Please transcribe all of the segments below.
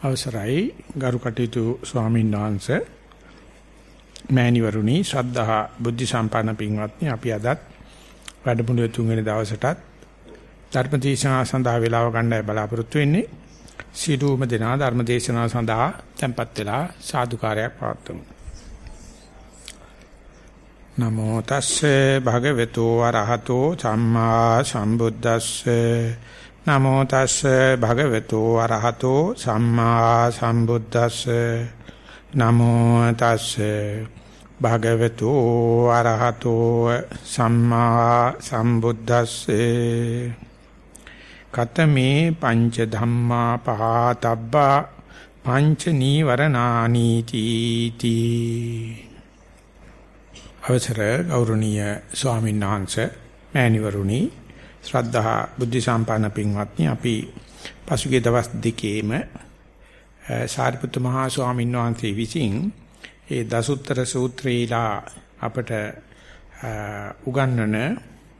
අවසරයි. ගරු කටයුතු ස්වාමීන් වහන්සේ මෑණිවරුනි ශ්‍රද්ධා බුද්ධ සම්පන්න පින්වත්නි අපි අදත් වැඩමුළුවේ තුන්වෙනි දවසටත් ධර්ම දේශනාව සඳහා වේලාව ගන්නයි බලාපොරොත්තු වෙන්නේ. සියලුම දෙනා ධර්ම දේශනාව සඳහා tempත් වෙලා සාදුකාරයක් පවත්වමු. නමෝ තස්සේ භගවතු වරහතෝ සම්මා සම්බුද්දස්සේ නමෝ තස්ස භගවතු අරහතෝ සම්මා සම්බුද්දස්ස. නමෝ තස්ස භගවතු අරහතෝ සම්මා සම්බුද්දස්සේ. කතමේ පංච ධම්මා පහතබ්බා පංච නීවරණානීති තී. අවසර ගෞරවනීය ස්වාමීන් වහන්සේ මෑණිවරුනි ශ්‍රද්ධා බුද්ධ සම්පන්න පින්වත්නි අපි පසුගිය දවස් දෙකේම සාරිපුත්ත මහා ස්වාමීන් වහන්සේ විසින් ඒ දසුත්තර සූත්‍රයලා අපට උගන්වන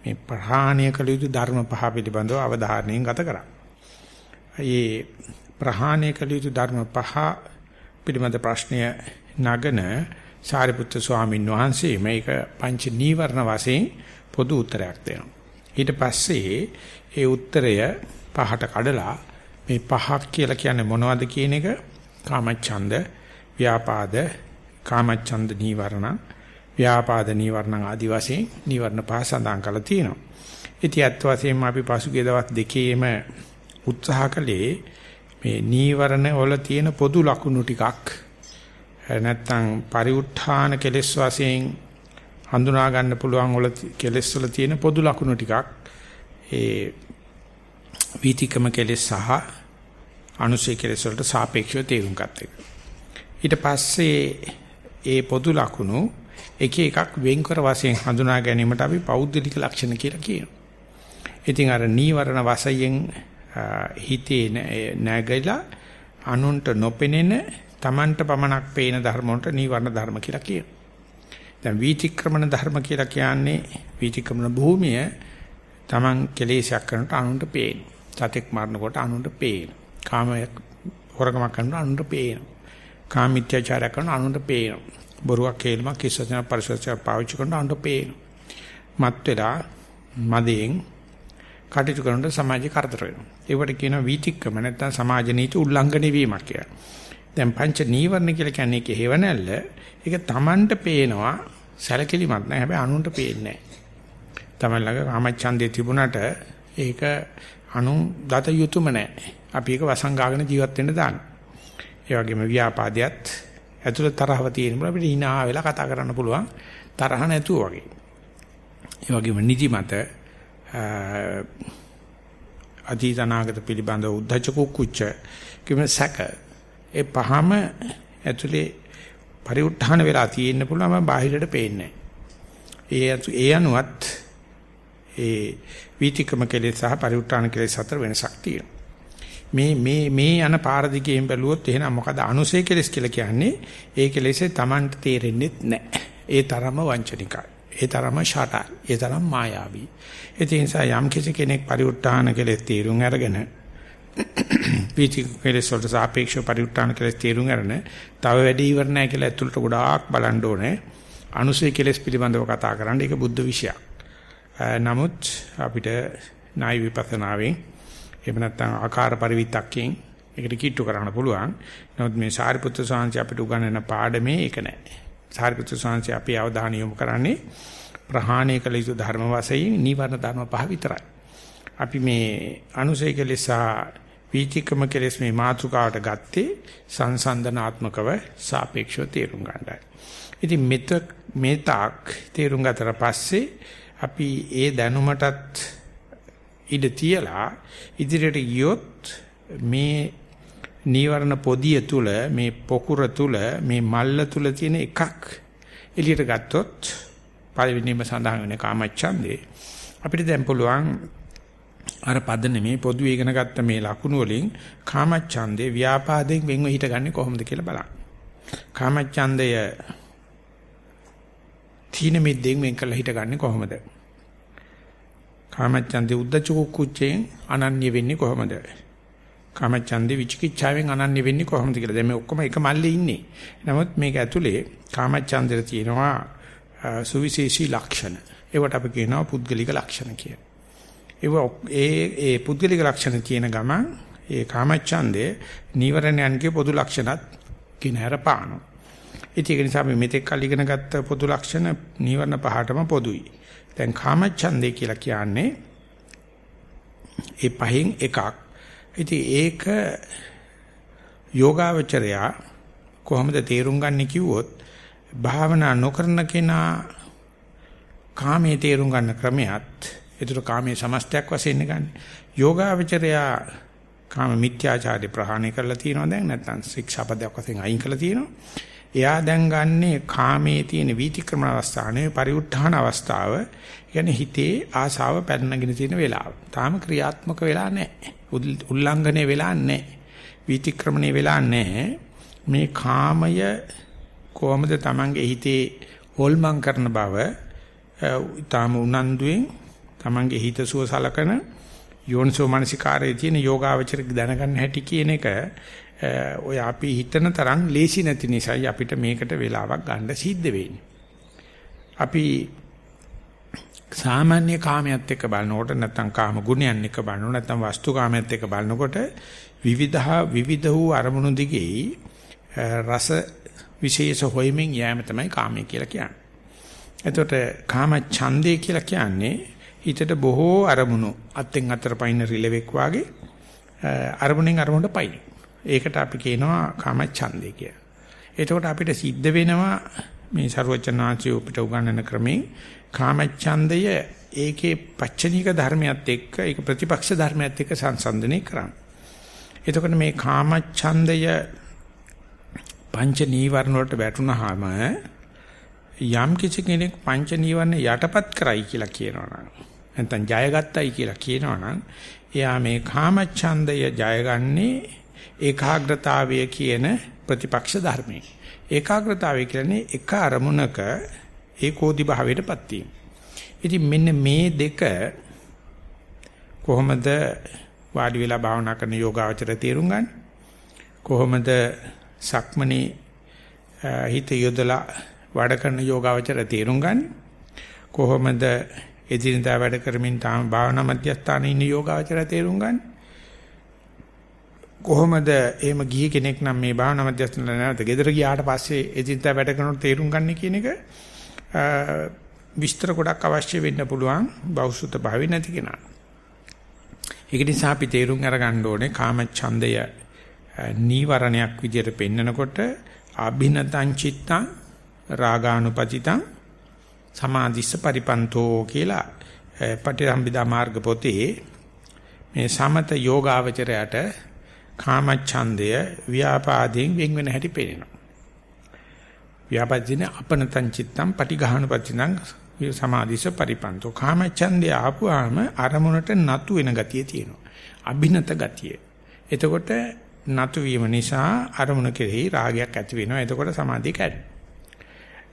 මේ ප්‍රහාණය කළ යුතු ධර්ම පහ පිළිබඳව අවධානයෙන් ගත කරා. මේ ප්‍රහාණය කළ යුතු ධර්ම පහ පිළිබඳ ප්‍රශ්නය නගන සාරිපුත්ත ස්වාමීන් වහන්සේ මේක පංච නීවරණ වශයෙන් පොදු උත්තරයක් දෙනවා. ඊට පස්සේ ඒ උත්තරය පහට කඩලා මේ පහක් කියලා කියන්නේ මොනවද කියන එක කාමච්ඡන්ද ව්‍යාපාද කාමච්ඡන්ද නීවරණ ව්‍යාපාද නීවරණ ආදි වශයෙන් නීවරණ පහ සඳහන් කරලා තියෙනවා. ඉතින් අත් වශයෙන්ම අපි පසුගිය දවස් දෙකේම උත්සාහ කළේ මේ නීවරණ වල තියෙන පොදු ලක්ෂණ ටිකක් නැත්තම් පරිඋත්ථාන කෙලෙස් වශයෙන් හඳුනා ගන්න පුළුවන් වල කෙලෙස් වල තියෙන පොදු ලක්ෂණ ටිකක් ඒ වීතිකම කෙලෙස් සහ අනුසය කෙලෙස් වලට සාපේක්ෂව තේරුම් ගන්න එක. ඊට පස්සේ ඒ පොදු ලක්ෂණ එක එකක් වෙන්කර වශයෙන් හඳුනා ගැනීමට අපි පෞද්ගලික ලක්ෂණ කියලා කියනවා. ඉතින් අර නීවරණ වශයෙන් හිතේ නැගලා අනුන්ට නොපෙනෙන Tamanට පමණක් පේන ධර්ම වලට නීවරණ ධර්ම කියලා කියනවා. දැන් වීතික්‍රමණ ධර්ම කියලා කියන්නේ වීතික්‍රමණ භූමිය Taman කෙලෙසයක් කරනට අනුන්ට පේන. සතෙක් මරනකොට අනුන්ට පේන. කාමයක් හොරකමක් කරනකොට අනුන්ට පේන. කාමීත්‍යචාරයක් කරන අනුන්ට පේන. බොරුවක් කේලමක් කිස්සචන පරිසරය පාවිච්චි කරන අනුන්ට පේන. මත් වෙලා මදයෙන් කටයුතු කරනකොට සමාජය කරදර වෙනවා. ඒවට කියනවා වීතික්‍රම නැත්නම් සමාජ නීති උල්ලංඝනය වීමක් කියලා. දැන් පංච නීවරණ කියලා කියන්නේ ඒකේ හේවණල්ල ඒක Tamanට පේනවා සැලකිලිමත් නැහැ හැබැයි අනුන්ට පේන්නේ නැහැ. Taman ළඟ කාමච්ඡන්දේ තිබුණාට ඒක අනු දත යුතුයම නැහැ. අපි ඒක වසංගාගෙන ජීවත් වෙන්න දාන්න. ඒ වගේම ව්‍යාපාදයට ඇතුළත තරහව තියෙන අපිට hina වෙලා කතා කරන්න පුළුවන් තරහ නැතුව වගේ. ඒ වගේම නිදිමත අතීතනාගත පිළිබඳ උද්ධච්ච කුක්කුච්ච කිම සැක ඒ පහම ඇතුලේ පරිඋත්ථාන වෙලා තියෙන්න පුළුවන් මම බාහිරට පේන්නේ ඒ ඒ අනුවත් ඒ වීතිකම කෙලෙස් සහ පරිඋත්ථාන කෙලෙස් අතර වෙනසක් තියෙනවා. මේ මේ මේ යන පාර දිගේම බැලුවොත් එහෙනම් මොකද අනුසය කෙලෙස් කියලා කියන්නේ? ඒ කෙලෙසේ Tamanට තේරෙන්නේ නැහැ. ඒ තරම වංචනිකයි. ඒ තරම ෂටයි. ඒ තරම් මායාවී. ඒ නිසා යම් කිසි කෙනෙක් පරිඋත්ථාන කෙලෙස් තීරුම් අරගෙන පීති කෙලෙස් වලට සාපේක්ෂව පරිඋත්ථාන කෙලෙස් තේරුම් ගන්න තව වැඩි ඉවර නැහැ කියලා ඇතුළට ගොඩාක් බලන්න ඕනේ. අනුසය කෙලෙස් පිළිබඳව කතා කරන්න ඒක බුද්ධ විෂයක්. නමුත් අපිට ණය විපස්සනාවෙන් එහෙම නැත්නම් ආකාර පරිවිතක්යෙන් ඒකට කිට්ටු කරන්න පුළුවන්. නමුත් මේ සාරිපුත්‍ර සාංශය අපිට උගන්වන පාඩමේ ඒක නැහැ. සාරිපුත්‍ර සාංශය අපි අවධානය යොමු කරන්නේ ප්‍රහාණය කළ යුතු ධර්ම වශයෙන් නිවර්ණ ධර්ම පහ විතරයි. අපි මේ අනුසය කෙලෙස් සහ වීතිකම කෙලෙස් මේ මාතෘකාවට ගත්තේ සංසන්දනාත්මකව සාපේක්ෂව තේරුම් ගන්නයි. ඉතින් මෙත මේ තාක් තේරුම් ගතට පස්සේ අපි ඒ දැනුමටත් ඉඩ තියලා ඉදිරියට ගියොත් මේ නීවරණ පොදිය තුල මේ පොකුර තුල මේ මල්ල තුල තියෙන එකක් එළියට ගත්තොත් පළවෙනිම සඳහන් වෙන කාමච්ඡන්දේ අපිට දැන් පුළුවන් අර පද නෙමේ පොදු ඉගෙන ගත්ත මේ ලකුණු වලින් කාමච්ඡන්දේ ව්‍යාපාදයෙන් වෙන්ව හිටගන්නේ කොහොමද කියලා බලන්න. කාමච්ඡන්දය තීන මිද්දෙන් වෙන් කරලා හිටගන්නේ කොහොමද? කාමච්ඡන්දේ උද්දච්ච කුච්චයෙන් අනන්‍ය වෙන්නේ කොහොමද? කාමච්ඡන්දේ විචිකිච්ඡාවෙන් අනන්‍ය වෙන්නේ කොහොමද කියලා. දැන් මේ ඔක්කොම එක මල්ලේ ඉන්නේ. නමුත් මේක ඇතුලේ කාමච්ඡන්දේ තියෙනවා සුවිශේෂී ලක්ෂණ. ඒවට අපි කියනවා පුද්ගලික ලක්ෂණ කියලා. ඒ ඒ පුද්ගලික ලක්ෂණ තියෙන ගමන් ඒ කාමච්ඡන්දේ නීවරණයන්ගේ පොදු ලක්ෂණත් කිනහැර පානවා. ඒක නිසා අපි මෙතෙක් කල් ඉගෙන ගත්ත පොදු ලක්ෂණ නීවරණ පහටම පොදුයි. දැන් කාමච්ඡන්දේ කියලා කියන්නේ ඒ පහෙන් එකක්. ඉතින් ඒක යෝගාවචරයා කොහොමද තේරුම් ගන්න කිව්වොත් භාවනා නොකරන කෙනා කාමයේ තේරුම් ගන්න ක්‍රමයක් ඒතර කාමයේ සමස්තයක් වශයෙන් ගන්න. යෝගාවචරයා කාම මිත්‍යාචාරය ප්‍රහාණය කරලා තියෙනවා දැන් නැත්නම් ශික්ෂාපදයක් වශයෙන් අයින් කරලා තියෙනවා. එයා දැන් ගන්නේ කාමයේ තියෙන වීතික්‍රම අවස්ථානේ පරිඋත්ථාන අවස්ථාව. කියන්නේ හිතේ ආසාව පැනනගෙන තියෙන වෙලාව. තාම ක්‍රියාත්මක වෙලා නැහැ. උල්ලංඝනය වෙලා නැහැ. වීතික්‍රමණය වෙලා නැහැ. මේ කාමය කොහොමද Tamange හිතේ හොල්මන් කරන බව ඊටාම උනන්දුවෙන් Tamange හිත සුව සලකන යෝනිසෝ මනසිකාරයේ තියෙන යෝගාවචර දැනගන්න හැටි කියන එක ඔය අපි හිතන තරම් ලේසි නැති නිසායි අපිට මේකට වෙලාවක් ගන්න සිද්ධ වෙන්නේ. අපි සාමාන්‍ය කාමයට එක්ක බලනකොට නැත්නම් කාම ගුණයන් එක්ක බලනකොට නැත්නම් වස්තු කාමයට එක්ක බලනකොට විවිධ විවිධ වූ අරමුණු දිගේ රස විශේෂ හොයමින් යෑම තමයි කාමය කියලා කියන්නේ. එතකොට කාම ඡන්දේ කියලා කියන්නේ හිතට බොහෝ අරමුණු අත්ෙන් අතර පයින් රිලෙවෙක් වාගේ අරමුණෙන් අරමුණට පයින්. ඒකට අපි කියනවා කාම ඡන්දේ කියලා. එතකොට අපිට සිද්ධ වෙනවා මේ ਸਰවචනාචි උපිට උගන්වන ක්‍රමේ කාම ඡන්දය ඒකේ පච්චනික ධර්මයත් එක්ක ඒක ප්‍රතිපක්ෂ ධර්මයත් එක්ක සංසන්දනය කරන්න. එතකොට මේ කාම ඡන්දය පංච නීවරණ වලට වැටුනහම යම් කිසි කෙනෙක් පංච නීවරණ යටපත් කරයි කියලා කියනවනම් නැත්නම් ජයගත්තයි කියලා කියනවනම් එයා මේ කාමච්ඡන්දය ජයගන්නේ ඒකාග්‍රතාවය කියන ප්‍රතිපක්ෂ ධර්මයේ. ඒකාග්‍රතාවය කියන්නේ එක අරමුණක ඒකෝදි භාවයටපත් වීම. ඉතින් මෙන්න මේ දෙක කොහොමද වාඩි වෙලා භාවනා කරන යෝගාවචර තේරුම් ගන්න? කොහොමද සක්මනේ හිත යොදලා වැඩ කරන යෝගාවචර තේරුම් ගන්න? කොහොමද එදිනදා වැඩ කරමින් තාම භාවනා මධ්‍යස්ථානයේ ඉන්න යෝගාවචර තේරුම් ගන්න. කොහොමද එහෙම ගිහි කෙනෙක් නම් මේ භාවනා මධ්‍යස්ථාන නැවත ගෙදර ගියාට පස්සේ එදිනදා වැඩ කරනකොට තේරුම් ගන්න කියන එක විස්තර ගොඩක් අවශ්‍ය වෙන්න පුළුවන් බෞසුත භාවි නැති කෙනා. ඒක නිසා අපි තේරුම් අරගන්න ඕනේ කාම ඡන්දය නීවරණයක් විදියට පෙන්නකොට අභිනතං චිත්තං රාගානුපතිතං සමාධිස්ස පරිපන්තෝ කියලා පටිසම්භිදා මාර්ග පොතේ මේ සමත යෝගාවචරයට කාමච්ඡන්දය ව්‍යාපාදයෙන් වෙන් වෙන හැටි පේනවා. ව්‍යාපාදින අපනතං චිත්තං පටිඝානුපතිනං සමාධිස පරිපන්තෝ කාමච්ඡන්දය ආපුවාම අරමුණට නතු වෙන ගතිය තියෙනවා. අභිනත ගතිය. එතකොට නතු වීම නිසා අරමුණ කෙරෙහි රාගයක් ඇති වෙනවා. එතකොට සමාධිය කැඩෙනවා.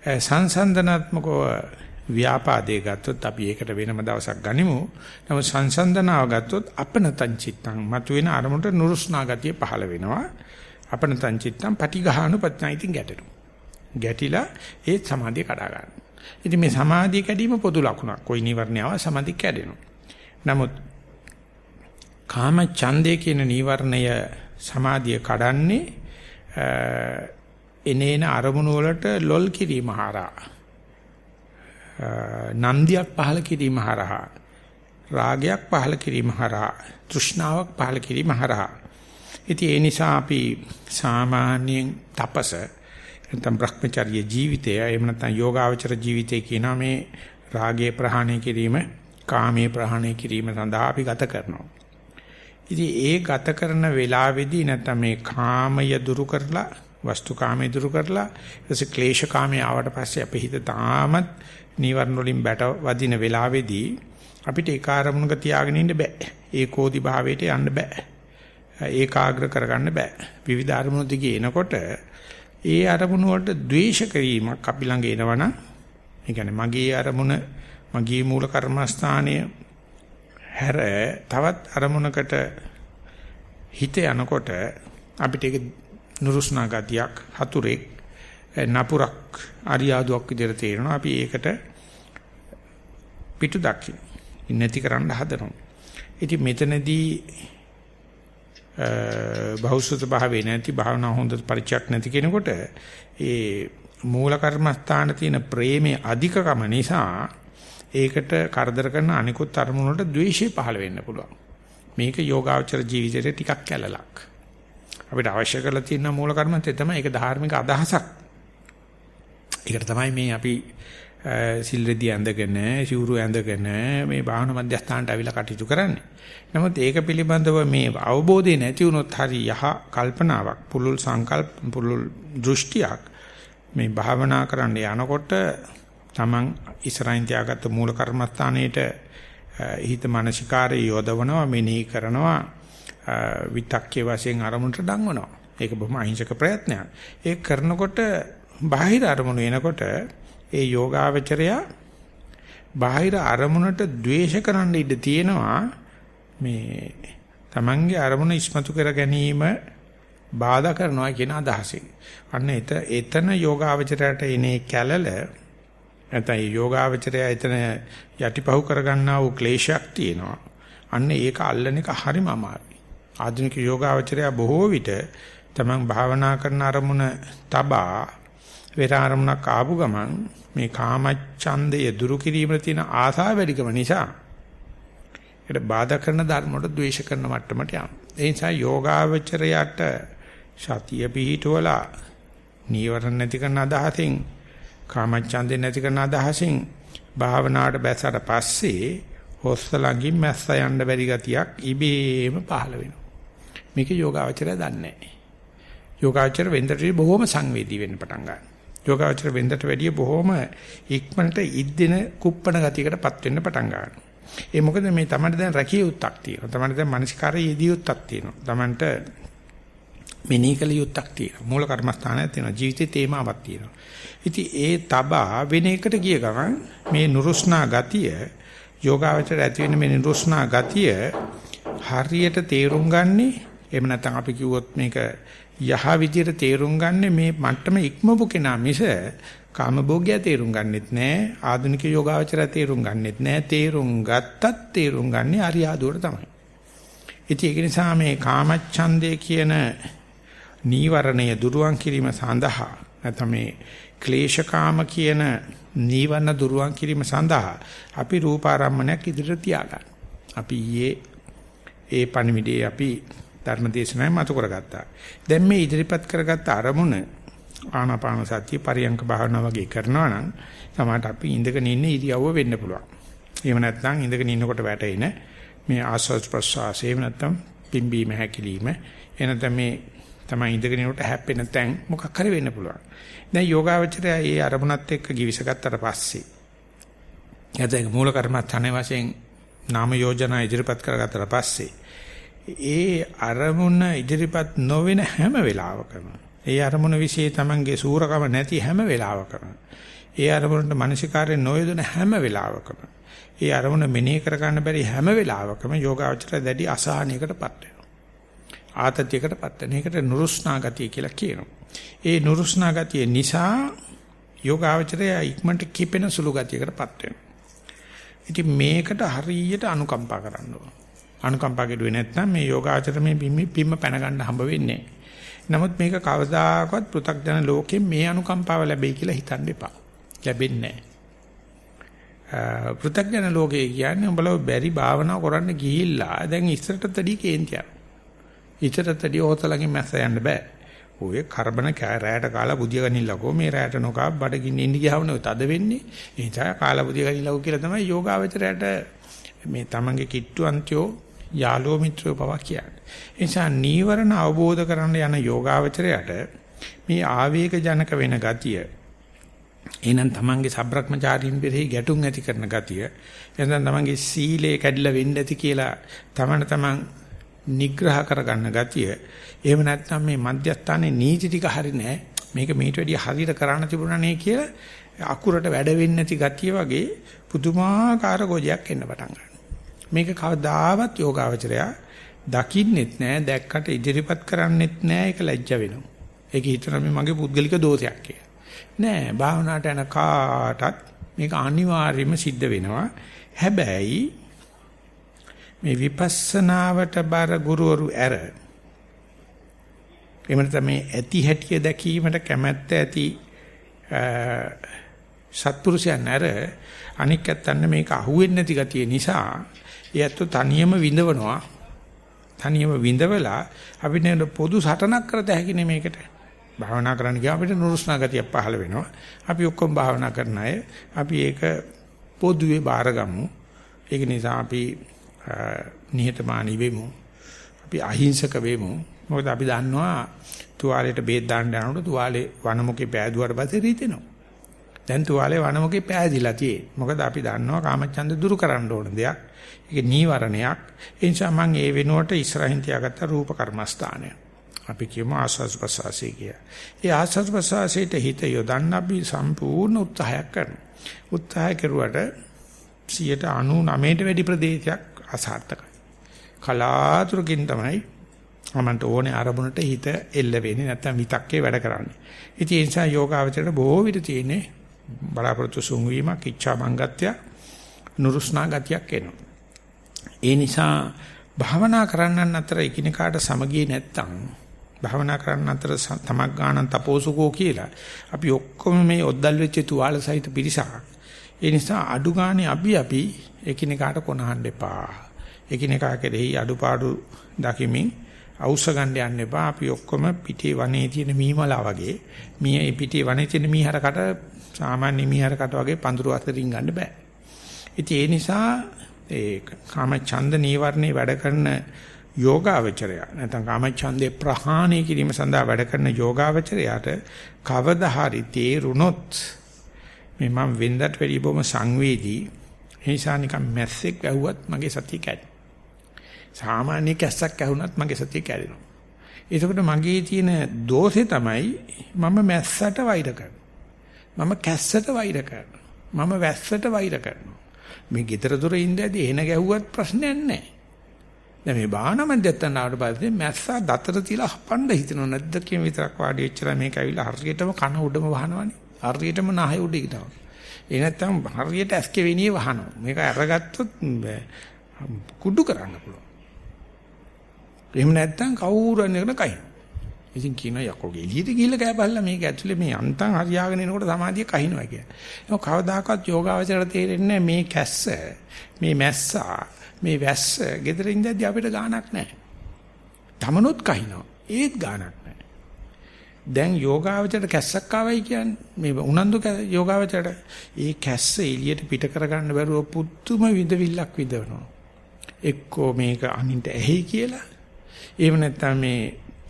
සංසන්දනාත්මකව ව්‍යාපාදේ ගත්තොත් අපි ඒකට වෙනම දවසක් ගනිමු. නමුත් සංසන්දනාව ගත්තොත් අපනතං චිත්තං මතුවෙන අරමුණට නුරුස්නා ගතිය පහළ වෙනවා. අපනතං චිත්තං පටිඝානුපත්ඥයිතින් ගැටෙනවා. ගැටිලා ඒ සමාධිය කඩා ගන්නවා. ඉතින් මේ සමාධිය කැඩීම පොදු ලකුණක්. කොයි නිවර්ණයව සමාධිය කැඩෙනවා. නමුත් කාම ඡන්දේ කියන නීවරණය සමාධිය කඩන්නේ එනේන අරමුණු වලට ලොල් කිරීම හරහා නන්දියක් පහල කිරීම හරහා රාගයක් පහල කිරීම හරහා තෘෂ්ණාවක් පහල කිරීම හරහා. ඉතින් ඒ නිසා අපි සාමාන්‍යයෙන් තපස නැත්නම් භ්‍රමචර්ය ජීවිතය එහෙම නැත්නම් යෝගාවචර ජීවිතය කියනවා මේ රාගය ප්‍රහාණය කිරීම කාමයේ ප්‍රහාණය කිරීම සඳහා අපි ගත කරනවා. ඉතින් ඒ ගත කරන වෙලාවේදී නැත්නම් මේ කාමය දුරු කරලා වස්තුකාමයේ දුරු කරලා ඊටසේ ක්ලේශකාමයේ ආවට පස්සේ අපේ හිත තාමත් නීවරණ වලින් බැට වදින වෙලාවේදී අපිට ඒ කාර්මුණක තියාගෙන ඉන්න බෑ. ඒකෝදි භාවයට යන්න බෑ. ඒකාග්‍ර කරගන්න බෑ. විවිධ අරමුණු දිගේ එනකොට ඒ අරමුණු වලට ද්වේෂ කිරීමක් අපි ළඟ එනවනම් ඒ කියන්නේ මගේ අරමුණ මගේ මූල කර්මස්ථානය හැර තවත් අරමුණකට හිත යනකොට අපිට ඒක නුරුස්නා ගතියක් හතුරෙක් නපුරක් අරියාදුවක් විදිහට තේරෙනවා. අපි ඒකට පිටු දක්ින. නැති කරන්න හදනවා. ඉතින් මෙතනදී බහුසුත භාවේ නැති භාවනා හොඳ පරිචයක් නැති කෙනෙකුට ඒ මූල කර්මස්ථාන තියෙන ප්‍රේමයේ අධිකකම නිසා ඒකට කරදර කරන අනිකුත් අරමුණු වලට ද්වේෂය පහළ වෙන්න පුළුවන්. මේක යෝගාචර ජීවිතේට ටිකක් කැළලක්. අපිට අවශ්‍ය කරලා තියෙන මූල කර්මන්තය තමයි ඒක ධාර්මික අදහසක්. ඒකට තමයි මේ අපි සිල් රෙදි ඇඳගෙන සිවුරු ඇඳගෙන මේ භාවනා මධ්‍යස්ථානට අවිලා කටයුතු කරන්නේ. නමුත් ඒක පිළිබඳව මේ අවබෝධය නැති වුණොත් හරි යහ කල්පනාවක් පුලුල් සංකල්ප පුලුල් දෘෂ්ටියක් මේ භාවනා කරන්න යනකොට Taman ඉස්සරහින් තියාගත්ත මූල කර්මස්ථානයේට හිත මානසිකාරය යොදවනවා මෙනෙහි කරනවා විතක්කේ වශයෙන් අරමුණට දඟවනවා. ඒක බොහොම අහිංසක ප්‍රයත්නයක්. ඒක කරනකොට බාහිර අරමුණු එනකොට ඒ යෝගාවචරය බාහිර අරමුණට ද්වේෂ කරන්න ඉඩ තියෙනවා මේ Tamange අරමුණ ඉස්මතු කර ගැනීම බාධා කරනවා කියන අදහසින්. අන්න එත එතන යෝගාවචරයට එනේ කැළල නැත්නම් යෝගාවචරය එතන යටිපහුව කරගන්නා වූ ක්ලේශයක් තියෙනවා. අන්න ඒක අල්ලන එක හරිම අමාරුයි. ආධුනික යෝගාවචරය බොහෝ විට තමන් භාවනා කරන අරමුණ තබා වෙර අරමුණක් ආපු ගමන් මේ කාමච්ඡන්දය දුරු කිරීමේ තියෙන ආසාව වැඩිකම නිසා ඒකට බාධා කරන ධර්ම වලට ද්වේෂ කරන මට්ටමට යනවා. ඒ නිසා යෝගාවචරයට සතිය පිහිටවලා නීවරණ නැති කරන අදහසින් කාමච්ඡන්දේ නැති කරන අදහසින් භාවනාවට බැසට පස්සේ හොස්ස ළඟින් මැස්ස යන්න බැරි ගතියක් ඉබේම පහළ වෙනවා. මේක යෝගාවචරය දන්නේ නැහැ. යෝගාවචර වෙන්දට බොහොම සංවේදී වෙන්න පටන් ගන්නවා. යෝගාවචර වෙන්දට වැඩිය බොහොම ඉක්මනට ඉද්දෙන කුප්පණ ගතියකටපත් වෙන්න පටන් ගන්නවා. ඒ මොකද මේ තමන්ට දැන් රැකිය යුත්තක් තියෙනවා. තමන්ට දැන් මානසිකාරයේ යෙදිය යුත්තක් තියෙනවා. තමන්ට මෙනෙහි කළ යුත්තක් තියෙනවා. මූල කර්මස්ථානයක් තියෙනවා. ජීවිතේ තේමාවක් තියෙනවා. ඉතින් ඒ තබා වෙන එකට ගිය ගමන් මේ නුරුස්නා ගතිය යෝගාවචර ඇති වෙන මේ නුරුස්නා ගතිය හරියට තේරුම් ගන්නේ එහෙම නැත්නම් අපි කිව්වොත් මේක යහ විදියට තේරුම් ගන්නේ මේ මට්ටම ඉක්මවපු කෙනා මිස කාමභෝගය තේරුම් ගන්නෙත් නෑ ආධුනික යෝගාවචරය තේරුම් ගන්නෙත් නෑ තේරුම් ගත්තත් තේරුම් ගන්නේ අරියාදුවට තමයි. ඉතින් ඒක නිසා මේ කාමච්ඡන්දය කියන නීවරණය දුරුවන් කිරීම සඳහා නැත්නම් මේ ක්ලේශකාම කියන නීවරණ දුරුවන් කිරීම සඳහා අපි රූපාරම්මණයක් ඉදිරියට තියාගන්න. අපි ඊයේ ඒ පණිවිඩේ අපි ධර්මදේශනාවේ මතු කරගත්තා. දැන් මේ ඉදිරිපත් කරගත්ත අරමුණ ආනාපාන සතිය පරියංක භාවනා වගේ කරනවා නම් සමහරට අපි ඉඳගෙන ඉන්න ඉරියව්ව වෙන්න පුළුවන්. එහෙම නැත්නම් ඉඳගෙන ඉන්නකොට වැටෙන මේ ආස්වාද ප්‍රසවාසය එහෙම නැත්නම් පිම්බීම හැකිලිම එනතම මේ තමයි ඉඳගෙන ඉන්නකොට හැප්පෙන තැන් මොකක් හරි වෙන්න පුළුවන්. දැන් යෝගාවචරය ඒ අරමුණත් එක්ක givisගත්තට පස්සේ එතන මූල කර්මස්ථානයේ වශයෙන් නාම යෝජනා ඉදිරිපත් කරගත්තට පස්සේ ඒ අරමුණ ඉදිරිපත් නොවන හැම වෙලාවකම ඒ අරමුණ વિશે තමන්ගේ සූරකම නැති හැම වෙලාවකම ඒ අරමුණට මානසිකාරය නොයදෙන හැම වෙලාවකම ඒ අරමුණ මෙනෙහි කර ගන්න බැරි හැම වෙලාවකම යෝගාවචරය දැඩි අසහනයකටපත් වෙනවා ආතතියකටපත් වෙන එකට නුරුස්නා ගතිය කියලා කියනවා ඒ නුරුස්නා ගතිය නිසා යෝගාවචරය ඉක්මනට කිපෙන සුළු ගතියකටපත් වෙනවා. ඉතින් මේකට හරියට අනුකම්පා කරන්න ඕන. අනුකම්පා කෙරුවේ නැත්නම් මේ යෝගාචර මේ පිම්ම පැන ගන්න හම්බ වෙන්නේ නමුත් මේක කවදාකවත් පෘථග්ජන ලෝකෙ මේ අනුකම්පාව ලැබෙයි කියලා හිතන්න එපා. ලැබෙන්නේ නැහැ. පෘථග්ජන ලෝකේ කියන්නේ උඹලව බැරි භාවනා කරන්න ගිහිල්ලා දැන් ඉස්සරටත් වැඩි කේන්තියක්. ඉස්සරටත් වැඩි ඕතලකින් මැස්ස යන්න බෑ. ඔය කරබන රැයට කාලා බුදිය ගනින්නකෝ මේ රැයට නොකා බඩගින්න ඉන්න ගියාම නෝ තද වෙන්නේ ඒ නිසා කාලා බුදිය ගනින්නකෝ කියලා තමයි යෝගාවචරයට මේ තමන්ගේ කිට්ටු අන්තියෝ යාළුවෝ මිත්‍රයෝ පවා කියන්නේ ඒ නිසා නීවරණ අවබෝධ කරන්න යන යෝගාවචරයට මේ ආවේග ජනක වෙන ගතිය එහෙනම් තමන්ගේ සබ්‍රක්‍මචාරීන් පෙරෙහි ගැටුම් ඇති කරන ගතිය එහෙනම් තමන්ගේ සීලය කැඩිලා වෙන්න ඇති කියලා තමන තමන් නිග්‍රහ කරගන්න ගතිය එහෙම නැත්නම් මේ මධ්‍යස්ථානයේ නීති ටික හරි නෑ. මේක මීට වැඩිය හරියට කරන්න තිබුණා නේ කියලා අකුරට වැඩ වෙන්නේ නැති ගතිය වගේ පුදුමාකාර ගොජයක් එන්න පටන් ගන්නවා. මේක කවදාවත් යෝගාවචරය දකින්නෙත් නෑ දැක්කට ඉදිරිපත් කරන්නෙත් නෑ ඒක ලැජ්ජ වෙනවා. ඒක හිතන මේ මගේ පුද්ගලික දෝෂයක් කියලා. නෑ භාවනාවට යන කාටත් මේක අනිවාර්යයෙන්ම සිද්ධ වෙනවා. හැබැයි මේ විපස්සනාවට බර ගුරුවරු ඇර එහෙම නැත්නම් මේ ඇති හැටිය දැකීමට කැමැත්ත ඇති සත්පුරුෂයන් ඇර අනික් ඇත්තන්න මේක අහුවෙන්නේ නැති ගතිය නිසා ඒත් තනියම විඳවනවා. තනියම විඳවලා අපිට පොදු සටනක් කරත හැකිනේ මේකට. භාවනා කරන්න ගියාම අපිට නුරුස්නා ගතියක් පහළ වෙනවා. අපි ඔක්කොම භාවනා කරන අය. අපි ඒක පොදුවේ බාරගමු. ඒක නිසා අපි නිහතමානී වෙමු. අපි අහිංසක වෙමු. මොකද අපි දන්නවා තුවාලෙට බේත් දාන්න යනකොට තුවාලේ වනමුකේ පෑදුවාට පස්සේ රීතෙනවා. දැන් තුවාලේ වනමුකේ පෑදිලා තියෙන්නේ. මොකද අපි දන්නවා කාමච්ඡන්ද දුරු කරන්න ඕන දෙයක්. ඒක නීවරණයක්. ඒ නිසා මම ඒ වෙනුවට ඉස්සරහින් තියාගත්ත රූප කර්මස්ථානය. අපි කියමු ආස්වාස් ප්‍රසවාසී කිය. ඒ ආස්වාස් ප්‍රසවාසීට හිත යොදන්න අපි සම්පූර්ණ උත්සාහයක් කරනවා. උත්සාහය කරුවට 99ට වැඩි ප්‍රදේශයක් අසාර්ථකයි. කලාතුරකින් තමයි මමන්ට ඕනේ අරමුණට හිත එල්ල වෙන්නේ නැත්නම් විතක්කේ වැඩ කරන්නේ. ඉතින් ඒ නිසා යෝගාවචරයට බොහෝ විට තියෙන්නේ බලාපොරොත්තු සුන්වීමක්, ඉච්ඡා බංගත්‍ය, නුරුස්නා ගතියක් එනවා. ඒ නිසා භාවනා කරන්නන් අතර එකිනෙකාට සමගියේ නැත්තම් භාවනා කරන්න අතර තමක් ගානන් තපෝසුකෝ කියලා අපි ඔක්කොම මේ ඔද්දල් වෙච්ච තුවාල සහිත පිරිසක්. ඒ නිසා අඩු ගානේ අපි අපි එකිනෙකාට කොනහන්න එපා. එකිනෙකා කෙරෙහි අඩුපාඩු දකිමින් අවශ්‍ය ගන්න යන්න එපා. අපි ඔක්කොම පිටේ වනේ තියෙන මීමලා වගේ මී පිටේ වනේ තියෙන මීහරකට සාමාන්‍ය මීහරකට වගේ පඳුරු අතරින් ගන්න බෑ. ඉතින් ඒ නිසා ඒ කාම ඡන්ද නීවරණේ වැඩ කරන යෝගාවචරය නැත්නම් කාම ඡන්දේ ප්‍රහාණය කිරීම සඳහා වැඩ කරන යෝගාවචරයට කවදා හරි තේරුනොත් මේ මම වෙන්දට වැඩි බොම සංවේදී ඒ නිසා නිකන් මැස්සෙක් ඇහුවත් මගේ සතිය කැඩේ. සාමාන්‍ය කැස්සක් ඇහුණත් මගේ සතිය කැඩෙනවා. ඒකකොට මගේ තියෙන දෝෂේ තමයි මම මැස්සට වෛර කරනවා. මම කැස්සට වෛර කරනවා. මම වැස්සට වෛර කරනවා. මේ gedara dura ඉඳදී එන ගැහුවත් ප්‍රශ්නයක් නැහැ. දැන් මේ බාහන මැදත්තන් ආවට පස්සේ මැස්සා දතර තියලා හපන්න හිතනව නැද්ද කියන විතරක් වාඩි වෙච්චලා මේක ඇවිල්ලා හරියටම කන උඩම වහනවනේ. හරියටම නහය උඩ ඉනවා. ඒ නැත්තම් හරියට ඇස්කෙවෙනිය වහනවා. මේක අරගත්තොත් කුඩු කරන්න පුළුවන්. එහෙම නැත්තම් කවුරුන් එකට කයින්. ඉතින් කියන යකෝගේ එළියට ගිහිල්ලා කෑපහලා මේක ඇතුලේ මේ අන්තම් හරියාගෙන එනකොට සමාධිය කහිනවා කියලා. ඒක කවදාකවත් යෝගාවචරයට තේරෙන්නේ මේ කැස්ස, මේ මැස්සා, මේ වැස්ස gedara ඉඳද්දී අපිට ගාණක් නැහැ. තමනුත් කහිනවා. ඒත් ගාණක් නැහැ. දැන් යෝගාවචරයට කැස්සක් ආවයි කියන්නේ මේ උනන්දු යෝගාවචරයට ඒ කැස්ස එළියට පිට කරගන්න බැරුව පුදුම විඳවිල්ලක් විඳවනවා. එක්කෝ මේක අනින්ට ඇහි කියලා එහෙම නැත්නම් මේ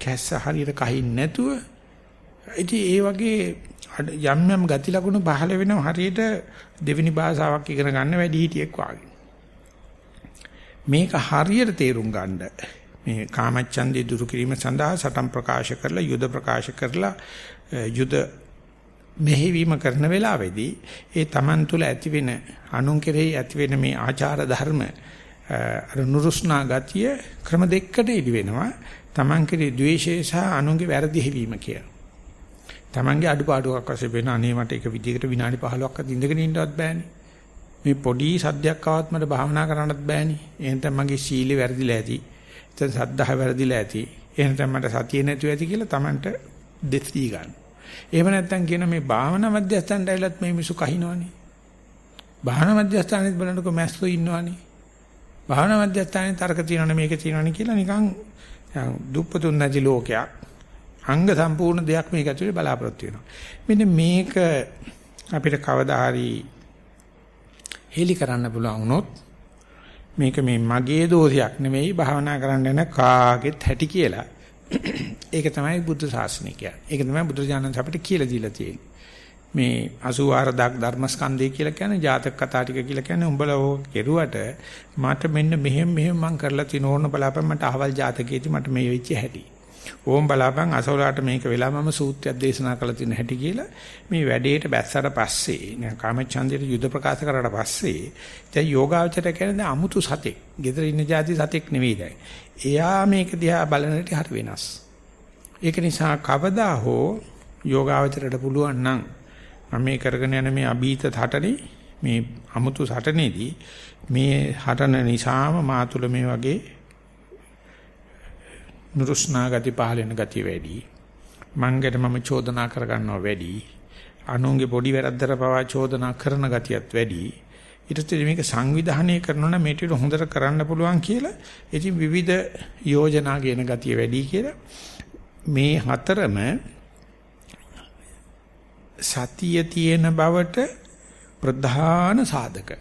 කැස්ස හරියට කහින් නැතුව ඉතින් ඒ වගේ යම් යම් ගති ලකුණු පහළ වෙනවා හරියට දෙවෙනි භාෂාවක් ඉගෙන ගන්න වැඩි හිටියෙක් වගේ. මේක හරියට තේරුම් ගන්න මේ කාමච්ඡන්දේ දුරු කිරීම සඳහා සටන් ප්‍රකාශ කරලා යුද ප්‍රකාශ කරලා යුද මෙහෙවීම කරන වෙලාවේදී ඒ Taman තුල ඇතිවෙන අනුන් කෙරෙහි ඇතිවෙන මේ ආචාර ධර්ම අර නුරුස්නා ගතිය ක්‍රම දෙකකට ඉදි වෙනවා. Taman කෙරේ ද්වේෂය සහ අනුන්ගේ වැරදි හැවීම කියලා. Tamanගේ අඩුපාඩුවක් වශයෙන් වෙන අනේ මට එක විදිහකට විනාඩි 15ක්වත් ඉඳගෙන ඉන්නවත් බෑනේ. මේ පොඩි සද්දයක් ආවත් මට භාවනා කරන්නත් බෑනේ. එහෙනම් මගේ සීලේ වැරදිලා ඇති. එතන සද්ධා වැරදිලා ඇති. එහෙනම් මට සතිය නැතුව ඇති කියලා Tamanට දෙස් දී ගන්න. එහෙම නැත්නම් කියන මේ භාවනා මධ්‍යස්ථානට ඇවිලත් මේ මිසු කහිනවනේ. භාවනා මධ්‍යස්ථානෙත් බලනකො මැස්සෝ ඉන්නවනේ. භාවනා මධ්‍යස්ථානයේ තර්ක තියෙනවනේ මේක තියෙනවනේ කියලා නිකන් දුප්පතුන් නැති ලෝකයක් අංග සම්පූර්ණ දෙයක් මේක ඇතුලේ බලාපොරොත්තු වෙනවා. මෙන්න මේක අපිට කවදා හරි හෙලි කරන්න පුළුවන් වුණොත් මේක මේ මගේ දෝෂයක් නෙමෙයි භාවනා කරන්න යන කාගෙත් හැටි කියලා. ඒක තමයි බුද්ධ ශාසනය කියන්නේ. ඒක තමයි බුදුරජාණන් අපිට කියලා දීලා තියෙන්නේ. මේ 84000ක් ධර්මස්කන්ධය කියලා කියන්නේ ජාතක කතා ටික කියලා කියන්නේ උඹලා ඕක කෙරුවට මට මෙන්න මෙහෙම මෙහෙම මං කරලා තින ඕන බලාපන් මට අහවල් ජාතකයේදී මට මේ වෙච්ච හැටි. ඕම් බලාපන් අසවලාට මේක වෙලා මම සූත්‍රයක් දේශනා කළ තියෙන හැටි කියලා මේ වැඩේට බැස්සට පස්සේ නෑ කාමච්ඡන්දයට යුද ප්‍රකාශ කරලා පස්සේ දැන් යෝගාවචර කියන්නේ අමුතු සතෙක්. gedara ඉන්න જાති සතෙක් නෙවෙයි දැන්. එයා මේක දිහා බලනට හරි වෙනස්. ඒක නිසා කවදා හෝ යෝගාවචරයට පුළුවන් නම් මම මේ කරගෙන යන මේ අභීත හටනේ මේ අමුතු හටනේදී මේ හටන නිසාම මාතුල මේ වගේ නුරුස්නා ගති පහල වෙන ගතිය වැඩි. මංගට මම චෝදනා කරගන්නවා වැඩි. අනුන්ගේ පොඩි වැරද්දට පවා චෝදනා කරන ගතියත් වැඩි. ඊට පස්සේ මේක සංවිධානය කරනවා නම් මේට හොඳට කරන්න පුළුවන් කියලා ඉතින් විවිධ යෝජනා කියන ගතිය වැඩි කියලා මේ හතරම සතිය තියෙන බවට ප්‍රධාන සාධක.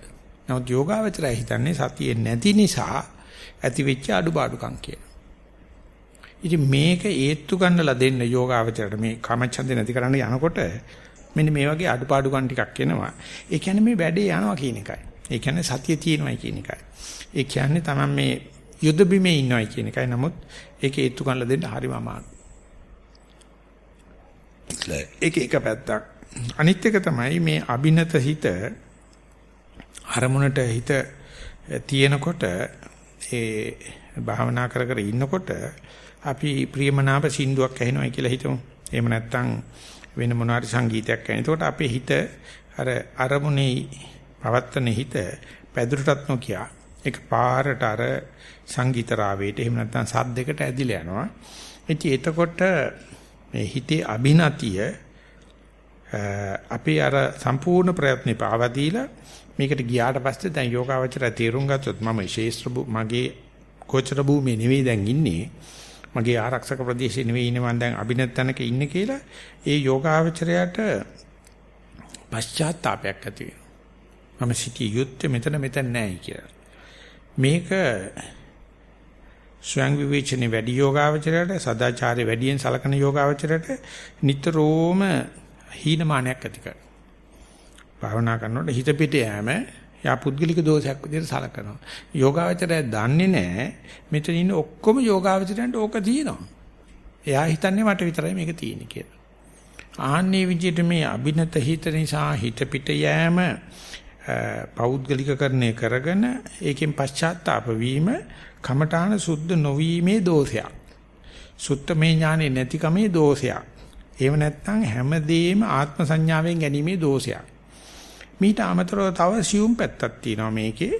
නමුත් යෝගාවචරය හිතන්නේ සතිය නැති නිසා ඇති වෙච්ච අඩුපාඩුකම් කියලා. ඉතින් මේක ඒත්තු ගන්නලා දෙන්න යෝගාවචරයට මේ කාමච්ඡන්ද නැති කරන්න යනකොට මෙන්න මේ වගේ අඩුපාඩුකම් ටිකක් එනවා. ඒ කියන්නේ මේ වැඩේ යනවා කියන එකයි. ඒ කියන්නේ සතිය තියෙනවයි කියන එකයි. ඒ කියන්නේ තමයි මේ යුද බිමේ ඉන්නවයි කියන එකයි. නමුත් ඒක ඒත්තු ගන්නලා දෙන්න හරිම අමාරුයි. ඒක එක පැත්තක්. අනිත් එක තමයි මේ අබිනත හිත අරමුණට හිත තියෙනකොට ඒ භාවනා කර කර ඉන්නකොට අපි ප්‍රියමනාප සින්දුවක් ඇහෙනවා කියලා හිතමු. එහෙම නැත්නම් වෙන මොනවාරි සංගීතයක් ඇහෙන. එතකොට අපේ හිත අර අරමුණේ පවත්තන හිත පැදුරටත් නොකිය ඒක පාරට අර සංගීත රාවයට එහෙම නැත්නම් සද්දයකට ඇදිලා යනවා. ඉතින් එතකොට මේ හිතේ අභිනතිය අපි අර සම්පූර්ණ ප්‍රයත්නේ පාවා දීලා මේකට ගියාට පස්සේ දැන් යෝගාවචරය තීරුම් ගත්තොත් මම ශේෂ්ත්‍ර මගේ කෝචර භූමියේ නෙවෙයි දැන් ඉන්නේ. මගේ ආරක්ෂක ප්‍රදේශයේ නෙවෙයි ඉන්නේ මම දැන් අභිනත්තනක ඉන්නේ කියලා ඒ යෝගාවචරයට පශ්චාත්තාවයක් ඇති වෙනවා. මම සිටි යුත්තේ මෙතන මෙතන නැහැ කියලා. මේක ස්වයං විවේචනේ වැඩි යෝගාවචරයට සදාචාරය වැඩියෙන් සලකන යෝගාවචරයට නිතරම හීනමානයක් ඇති කරනවා. භාවනා කරනකොට හිත පිට යෑම යා පුද්ගලික දෝෂයක් විදිහට සලකනවා. යෝගාවචරය දන්නේ නැහැ මෙතන ඉන්න ඔක්කොම යෝගාවචරයන්ට ඕක තියෙනවා. එයා හිතන්නේ මට විතරයි මේක තියෙන්නේ කියලා. ආන්නේ විදිහට මේ අභිනත හිත නිසා හිත පිට යෑම පෞද්ගලිකකරණය කරගෙන ඒකෙන් පශ්චාත්තාප වීම කමඨාන සුද්ධ නොවීමේ දෝෂයක්. සුත්තමේ ඥානෙ නැතිකමේ දෝෂයක්. ඒව නැත්නම් හැමදේම ආත්ම සංඥාවෙන් ගැනීමේ දෝෂයක්. මීට අමතරව තව සියුම් පැත්තක් තියෙනවා මේකේ.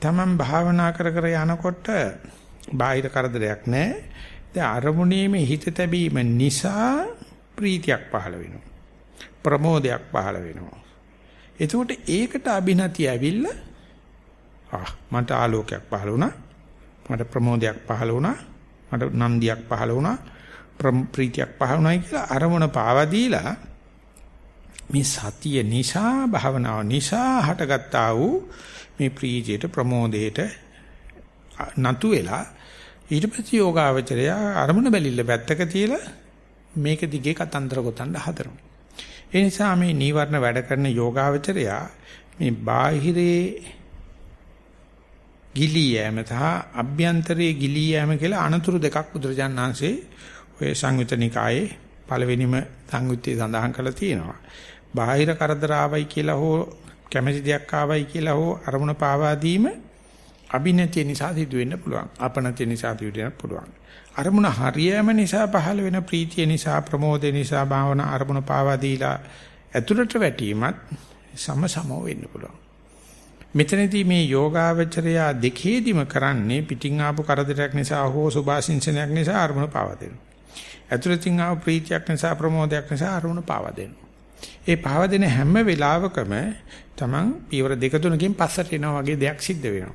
Taman භාවනා කර කර යනකොට බාහිර කරදරයක් නැහැ. දැන් අරමුණේම හිත තැබීම නිසා ප්‍රීතියක් පහළ වෙනවා. ප්‍රමෝදයක් පහළ වෙනවා. එතකොට ඒකට අභිනතිය ඇවිල්ලා ආ මට ආලෝකයක් පහළ වුණා. මට ප්‍රමෝදයක් පහළ වුණා. මට නන්දියක් පහළ වුණා. ප්‍රීතියක් පහළ වුණායි කියලා අරමුණ පාවා දීලා මේ සතිය නිසා භාවනාව නිසා හටගත්තා වූ මේ ප්‍රීතියට ප්‍රමෝදයට නතු වෙලා ඊට පස්සේ යෝගාවචරය අරමුණ බැලිල්ල පැත්තක තියලා මේක දිගේ කතන්දර ගොතන්න හදනවා. ඒ නිසා මේ නීවරණ වැඩ කරන යෝගාවචරය මේ බාහිරේ ගිලී යෑම සහ අභ්‍යන්තරයේ ගිලී යෑම කියලා අනතුරු දෙකක් බුදුරජාණන් වහන්සේ ඔය සංයුතනිකායේ පළවෙනිම සංයුත්තේ සඳහන් කරලා තියෙනවා. බාහිර කරදර ආවයි කියලා හෝ කැමැති දෙයක් ආවයි කියලා හෝ අරමුණ පාවා දීම අභිනතිය නිසා සිදු වෙන්න පුළුවන්. අපනතිය නිසා සිදු වෙන්න පුළුවන්. අරමුණ හරියම නිසා පහළ වෙන ප්‍රීතිය නිසා ප්‍රමෝදය නිසා භාවනා අරමුණ පාවා දීලා ඇතුළට වැටීමත් සම සමව වෙන්න පුළුවන්. මෙතනදී මේ යෝගාවචරය දෙකේදිම කරන්නේ පිටින් ආපු කරදරයක් නිසා හෝ සුභාසින්සනයක් නිසා අරමුණ පාවා දෙනවා. ඇතුළතින් ආපු ප්‍රීතියක් නිසා ප්‍රමෝදයක් නිසා අරමුණ පාවා දෙනවා. ඒ පාවා දෙන හැම වෙලාවකම Taman පියවර දෙක තුනකින් පස්සට එනවා වගේ දෙයක් සිද්ධ වෙනවා.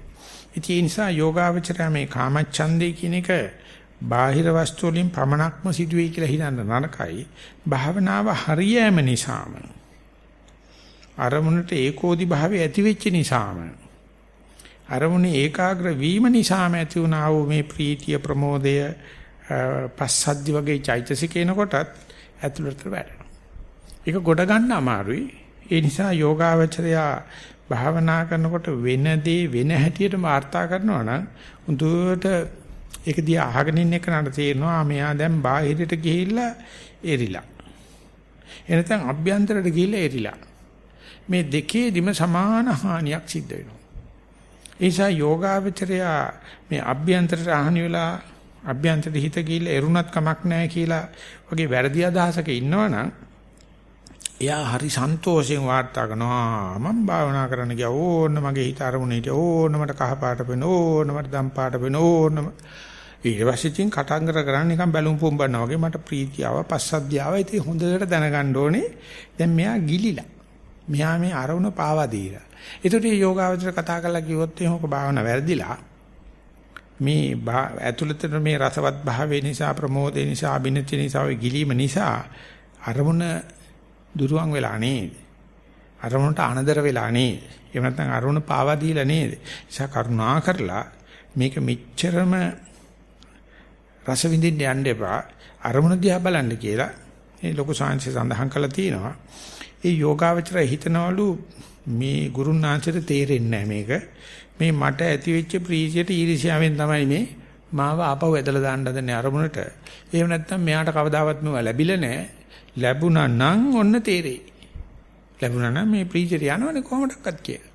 ඉතින් ඒ නිසා යෝගාවචරය මේ කාමච්ඡන්දේ කියන එක බාහිර වස්තු වලින් පමණක්ම සිදුවේ කියලා හිතන්න නරකයි. භාවනාව හරියෑම නිසාම අරමුණට ඒකෝදි භාවය ඇති වෙච්ච නිසාම අරමුණේ ඒකාග්‍ර වීම නිසාම ඇති වුණා වූ මේ ප්‍රීතිය ප්‍රමෝදය පස්සද්ධි වගේ චෛතසිකේන කොටත් ඇතුළට වැටෙනවා. ඒක ගොඩ ගන්න අමාරුයි. ඒ නිසා යෝගාවචරයා භාවනා කරනකොට වෙන දේ වෙන හැටියට වාර්තා කරනවා නම් උදුවට ඒක දිහා අහගෙන ඉන්න කෙනාට තේරෙනවා මෙයා දැන් බාහිරට ගිහිල්ලා එරිලා. එනතන් අභ්‍යන්තරයට ගිහිල්ලා එරිලා. මේ දෙකේදිම සමාන හානියක් සිද්ධ වෙනවා. ඒ නිසා යෝගාවචරය මේ අභ්‍යන්තරයට හානි වෙලා අභ්‍යන්තරයට හිත ගිහිල්ලා එරුණත් කමක් නැහැ කියලා වගේ වැරදි අදහසක ඉන්නවනම් එයා හරි සන්තෝෂයෙන් වාර්තා කරනවා. මම භාවනා කරන්න ගියා. ඕන්න මගේ හිත අරමුණේ හිටිය. ඕන්න මට කහ පාට වෙන ඕන්න මට දම් පාට වෙන ඕන්න ඊට පස්සේ ඉතින් කටංගර කරන්නේ නිකන් බැලුම් පුම්බනවා වගේ මට ප්‍රීතියව පස්සද්ධියාව ඉතින් හොඳට දැනගන්න ඕනේ. දැන් මෙයා ගිලිලා. මෙයා මේ අරමුණ පාවා දීලා ඒකට මේ යෝගාවචර කතා කරලා කිව්වොත් එහෙම ඔක භාවනා වැරදිලා මේ ඇතුළතට මේ රසවත් භාවය නිසා ප්‍රමෝදේ නිසා අභිනත්‍ය නිසා ඔය ගිලීම නිසා අරමුණ දුරුවන් වෙලා නේද? අරමුණට අනදර වෙලා නේද? එහෙම නැත්නම් අරමුණ පාවා දීලා නේද? නිසා කරුණා කරලා මේක මෙච්චරම රස විඳින්න යන්න එපා. අරමුණ දිහා බලන්න කියලා මේ ලොකු සාංශය සඳහන් කරලා තියෙනවා. ඒ යෝගාවචරය හිතනවලු මේ ගුරුනාංශයට තේරෙන්නේ මේක. මේ මට ඇති වෙච්ච ප්‍රීතියට ඊර්ෂ්‍යාවෙන් තමයි මේ මාව ආපහු ඇදලා දාන්න හදන්නේ අරමුණට. එහෙම නැත්නම් මෙයාට කවදාවත් මේවා ලැබිලා නැහැ. ලැබුණා නම් ඔන්න තේරෙයි. ලැබුණා නම් මේ ප්‍රීතියට යනවනේ කොහොමඩක්වත් කියලා.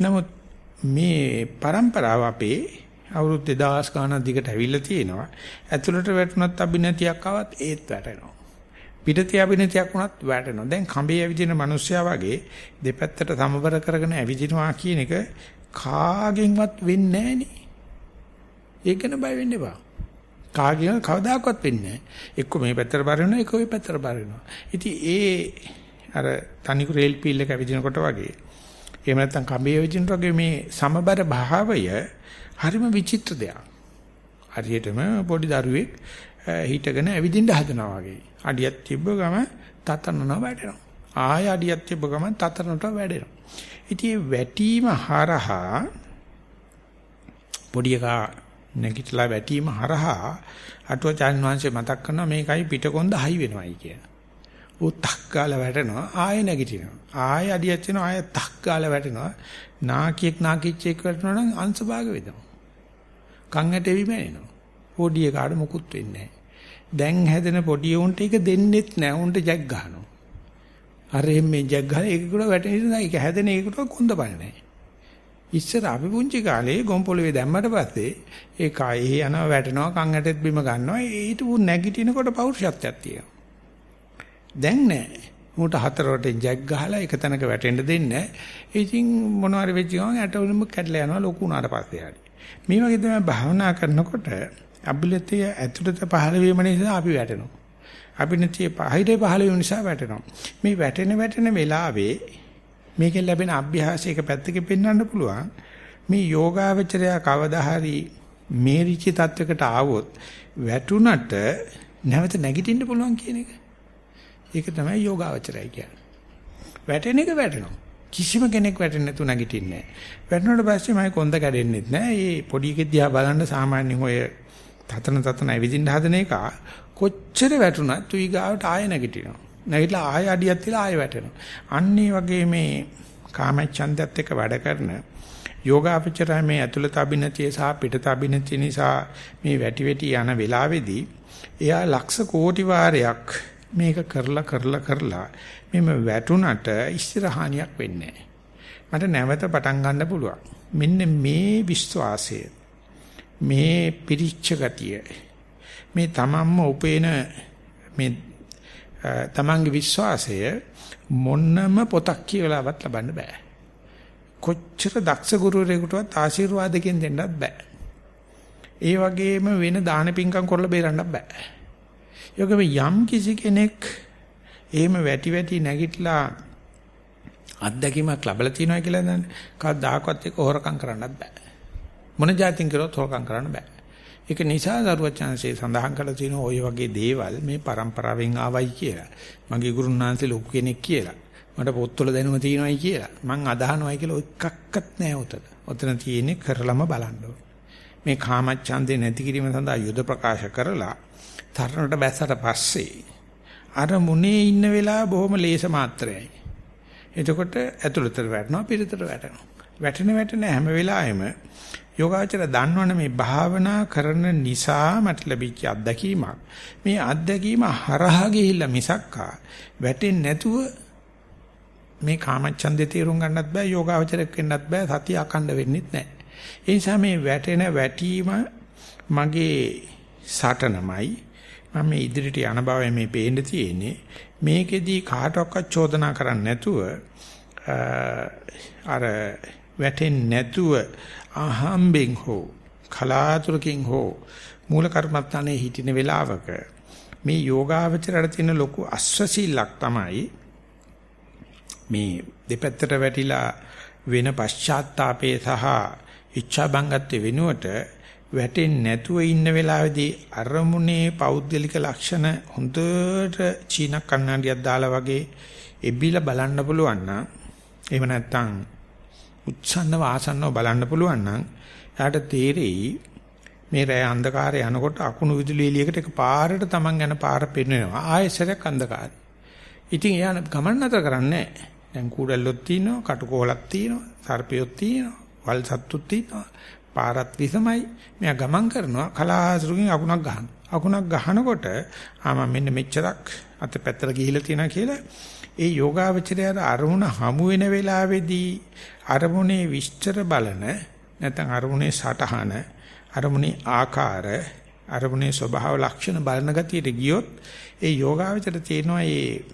නමුත් මේ પરම්පරාව අපේ අවුරුදු 2000 ගානක් දිගට ඇවිල්ලා තියෙනවා. ඇතුළට වැටුණත් අභිනතියක් ආවත් ඒත් වැටෙනවා. පිටතිය අභිනතියක් වුණත් වැටෙනවා. දැන් කඹේ ඇවිදින මිනිස්සයා වගේ දෙපැත්තට සමබර කරගෙන ඇවිදිනවා කියන එක කාගෙන්වත් වෙන්නේ නැහනේ. ඒක ගැන බය වෙන්න එපා. කාගෙන් කවදාකවත් වෙන්නේ නැහැ. එක්ක මේ පැත්තට බර වෙනවා, එක්ක ওই පැත්තට බර වෙනවා. ඉතින් ඒ අර තනිකු රේල් පීල් එක ඇවිදිනකොට වගේ එහෙම නැත්නම් කඹේ ඇවිදිනකොට වගේ මේ සමබර භාවය හරිම විචිත්‍ර දෙයක්. හරියටම පොඩි දරුවෙක් හිටගෙන ඇවිදින්න හදනවා වගේ. අඩියක් තිබ්බ ගම තතරනවා වැටෙනවා. ආය අඩියක් තිබ්බ ගම තතරනට වැඩෙනවා. ඉතින් වැටීම හරහා පොඩි එකා නැගිටලා වැටීම හරහා අටුවචාන් වහන්සේ මතක් කරනවා මේකයි පිටකොන්ද හයි වෙනවයි කියන. ඌ තක් ගාලා වැටෙනවා ආයෙ නැගිටිනවා. ආයෙ අඩියක් වෙනවා ආයෙ තක් ගාලා වැටෙනවා. නාකියෙක් නාකිච්චෙක් වැටෙනවා නම් අංශභාග වෙනවා. කන් ඇටෙවි මැනෙනවා. පොඩි එකාට මුකුත් වෙන්නේ දැන් හැදෙන පොඩි උන්ට ඒක දෙන්නෙත් නෑ උන්ට ජැක් ගහනවා. අර එම්මේ ජැක් ගහලා ඒක උඩ වැටෙන නිසා ඒක හැදෙන ඒකට කොන්ද බල නැහැ. ඉස්සර අපි පුංචි කාලේ ගොම්පොළවේ දැම්මට පස්සේ ඒ කයෙහි යනවා වැටෙනවා කන් ඇටෙත් බිම ගන්නවා ඊට උ නැගිටිනකොට පෞරුෂත්වයක් තියෙනවා. දැන් නෑ. උන්ට හතර වටෙන් ජැක් ගහලා එක තැනක වැටෙන්න දෙන්නේ නෑ. ඉතින් මොනවාරි වෙච්ච ගමන් ඇට වලින්ම කැඩලා යනවා ලොකු උනාට පස්සේ හරි. මේ වගේ තමයි භාවනා කරනකොට අබිලතිය ඇතුළත පහළ වීම නිසා අපි වැටෙනවා. අබිනතිය පහිරේ පහළ වීම නිසා වැටෙනවා. මේ වැටෙන වැටෙන වෙලාවේ මේකෙන් ලැබෙන අභ්‍යාසයක පැත්තකින් පෙන්වන්න පුළුවන්. මේ යෝගාවචරය කවදා හරි මේරිචි තත්වයකට ආවොත් වැටුණට නැවත නැගිටින්න පුළුවන් කියන එක. ඒක තමයි යෝගාවචරය කියන්නේ. වැටෙන එක වැටෙනවා. කිසිම කෙනෙක් වැටෙන්නේ නැතු නැගිටින්නේ නැහැ. වැටුණාට පස්සේ මම කොන්ද කැඩෙන්නෙත් නැහැ. මේ පොඩි එකෙක් දිහා බලන්න සාමාන්‍යයෙන් ඔය තතන තතන ඇවිදින්න හදන එක කොච්චර වැටුණත් ඊගාවට ආය නැගිටිනවා. නැගිටලා ආය අඩියක් තියලා ආය වැටෙනවා. අන්න වගේ මේ කාමච්ඡන්දයත් එක්ක වැඩ කරන යෝගාපචරය මේ ඇතුළත අභිනතිය සහ පිටත අභිනතිය නිසා මේ වැටි වැටි යන වෙලාවේදී එයා ලක්ෂ කෝටි වාරයක් මේක කරලා කරලා කරලා මෙම වැටුණට ඉස්තරහානියක් වෙන්නේ මට නැවත පටන් ගන්න පුළුවන්. මෙන්න මේ විශ්වාසය මේ පිරිච්ච ගතිය මේ තමන්ම උපේන මේ තමන්ගේ විශ්වාසය මොන්නම පොතක් කියලාවත් ලබන්න බෑ. කොච්චර දක්ෂ ගුරුවරයෙකුටවත් ආශිර්වාදකින් දෙන්නත් බෑ. ඒ වගේම වෙන දාන පිංකම් කරලා බේරන්න බෑ. යෝගෙම යම් කිසි කෙනෙක් එහෙම වැටි වැටි නැගිටලා අත්දැකීමක් ලැබලා තියෙනවා කියලා දන්නේ කවදාකවත් ඒක හොරකම් කරන්නත් බෑ. මොන જાතින් කරොත් හොරකම් කරන්න බෑ. ඒක නිසා දරුවචාන්සේ සඳහන් කළ තියෙනවා ওই වගේ දේවල් මේ પરම්පරාවෙන් ආවයි කියලා. මගේ ගුරුන්නාන්සේ ලොකු කෙනෙක් කියලා. මට පොත්වල දැනුම තියෙනවායි කියලා. මං අදහනවායි කියලා එකක්වත් නෑ උතන. උතන තියෙන්නේ කරලම බලන්න මේ කාමච්ඡන්දේ නැති කිරීම සඳහා යුද ප්‍රකාශ කරලා තරණයට බැසට පස්සේ අර මුනේ ඉන්න වෙලාව බොහොම ලේස මාත්‍රයයි. එතකොට ඇතුළතට වැටෙනවා පිටතට වැටෙනවා. වැටෙන වැටෙන හැම වෙලාවෙම යෝගාචර දන්නවනේ මේ භාවනා කරන නිසා මට ලැබිච්ච අත්දැකීමක්. මේ අත්දැකීම හරහා ගිහිල්ලා මිසක්කා වැටෙන්නේ නැතුව මේ කාමච්ඡන්දේ තේරුම් ගන්නත් බෑ යෝගාචරයක් වෙන්නත් බෑ සතිය අකණ්ඩ වෙන්නෙත් නෑ. ඒ නිසා මේ වැටෙන වැටීම මගේ සටනමයි මම මේ ඉදිරියට යන බව මේ පේන්න තියෙන්නේ මේකෙදී කාටවත් චෝදනා කරන්නේ නැතුව අර වැටෙන්නේ නැතුව අහම්බෙන් හෝ කලාතුරකින් හෝ මූල කර්මත්තානේ හිටින වෙලාවක මේ යෝගාවචරයට තියෙන ලොකු අස්වැසිල්ලක් තමයි මේ දෙපැත්තට වැටිලා වෙන පශ්චාත්තාපයේ සහ ඉච්ඡා බංගත්වයේ වෙනුවට වැටෙන්නේ නැතුව ඉන්න වෙලාවේදී අරමුණේ පෞද්ගලික ලක්ෂණ හොඳට චීන කන්නඩියක් දාලා වගේ එබිලා බලන්න පුළුවන් නම් එහෙම නැත්නම් උච්ඡන්නව ආසන්නව බලන්න පුළුවන් නම් එයාට තේරෙයි මේ රෑ අන්ධකාරය යනකොට අකුණු විදුලි එළියකට එක පාරට Taman යන පාර පෙන්වෙනවා ආයෙසරයක් අන්ධකාරය. ඉතින් එයා ගමන් නතර කරන්නේ දැන් කූඩල්ලොත් තියෙනවා, කටුකොහලක් තියෙනවා, සර්පියොත් තියෙනවා, වල් සත්තුත් තියෙනවා. පාරත් විසමයි. මෙයා ගමන් කරනවා කලාසුරුකින් අකුණක් ගහනවා. අකුණක් ගහනකොට ආ මෙන්න මෙච්චරක් අත පැත්තට ගිහිලා තියෙනවා කියලා ඒ යෝගාවචරයට අරමුණ හමු වෙන වෙලාවේදී අරමුණේ විස්තර බලන නැත්නම් අරමුණේ සටහන අරමුණේ ආකාර අරමුණේ ස්වභාව ලක්ෂණ බලන ගතියට ගියොත් ඒ යෝගාවචරයට තියෙනවා මේ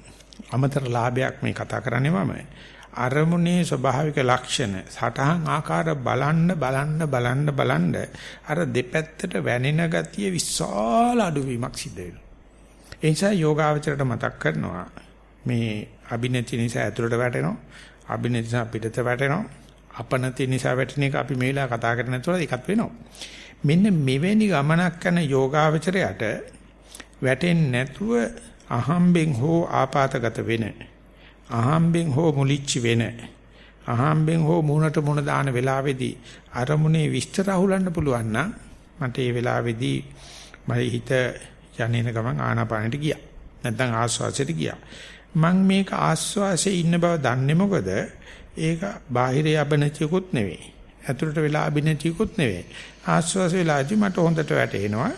අමතර ලාභයක් මේ කතා කරන්නේ මම. අරමුණේ ස්වභාවික ලක්ෂණ සටහන් ආකාර බලන්න බලන්න බලන්න බලන්න අර දෙපැත්තට වැනෙන ගතිය විශාල අඩුවීමක් සිද්ධ වෙනවා. ඒ නිසා යෝගාවචරයට මතක් කරනවා මේ අභිනති නිසා ඇතුළට වැටෙනවා. අභිනති නිසා පිටත වැටෙනවා. අපනති නිසා වැටෙන එක අපි මේ වෙලාව කතා කරන්නේ නැතුව ඒකත් වෙනවා. මෙන්න මෙවැනි ගමනක් කරන යෝගාවචරයට වැටෙන්නේ නැතුව අහම්බෙන් හෝ ආපాతගත වෙන අහම්බෙන් හෝ මුලිච්ච වෙන අහම්බෙන් හෝ මුණට මුණ දාන වෙලාවේදී අරමුණේ විස්තර අහුලන්න පුළුවන් නම් මට ඒ වෙලාවේදී මගේ හිත යන්නේන ගමන් ආනාපානෙට ගියා. නැත්නම් ආස්වාසයට ගියා. මම මේක ආස්වාසේ ඉන්න බව දන්නේ මොකද? ඒක බාහිරේ අබනතියකුත් නෙවෙයි. ඇතුළට වෙලා අබිනතියකුත් නෙවෙයි. ආස්වාස වෙලාදී මට හොඳට වැටෙනවා.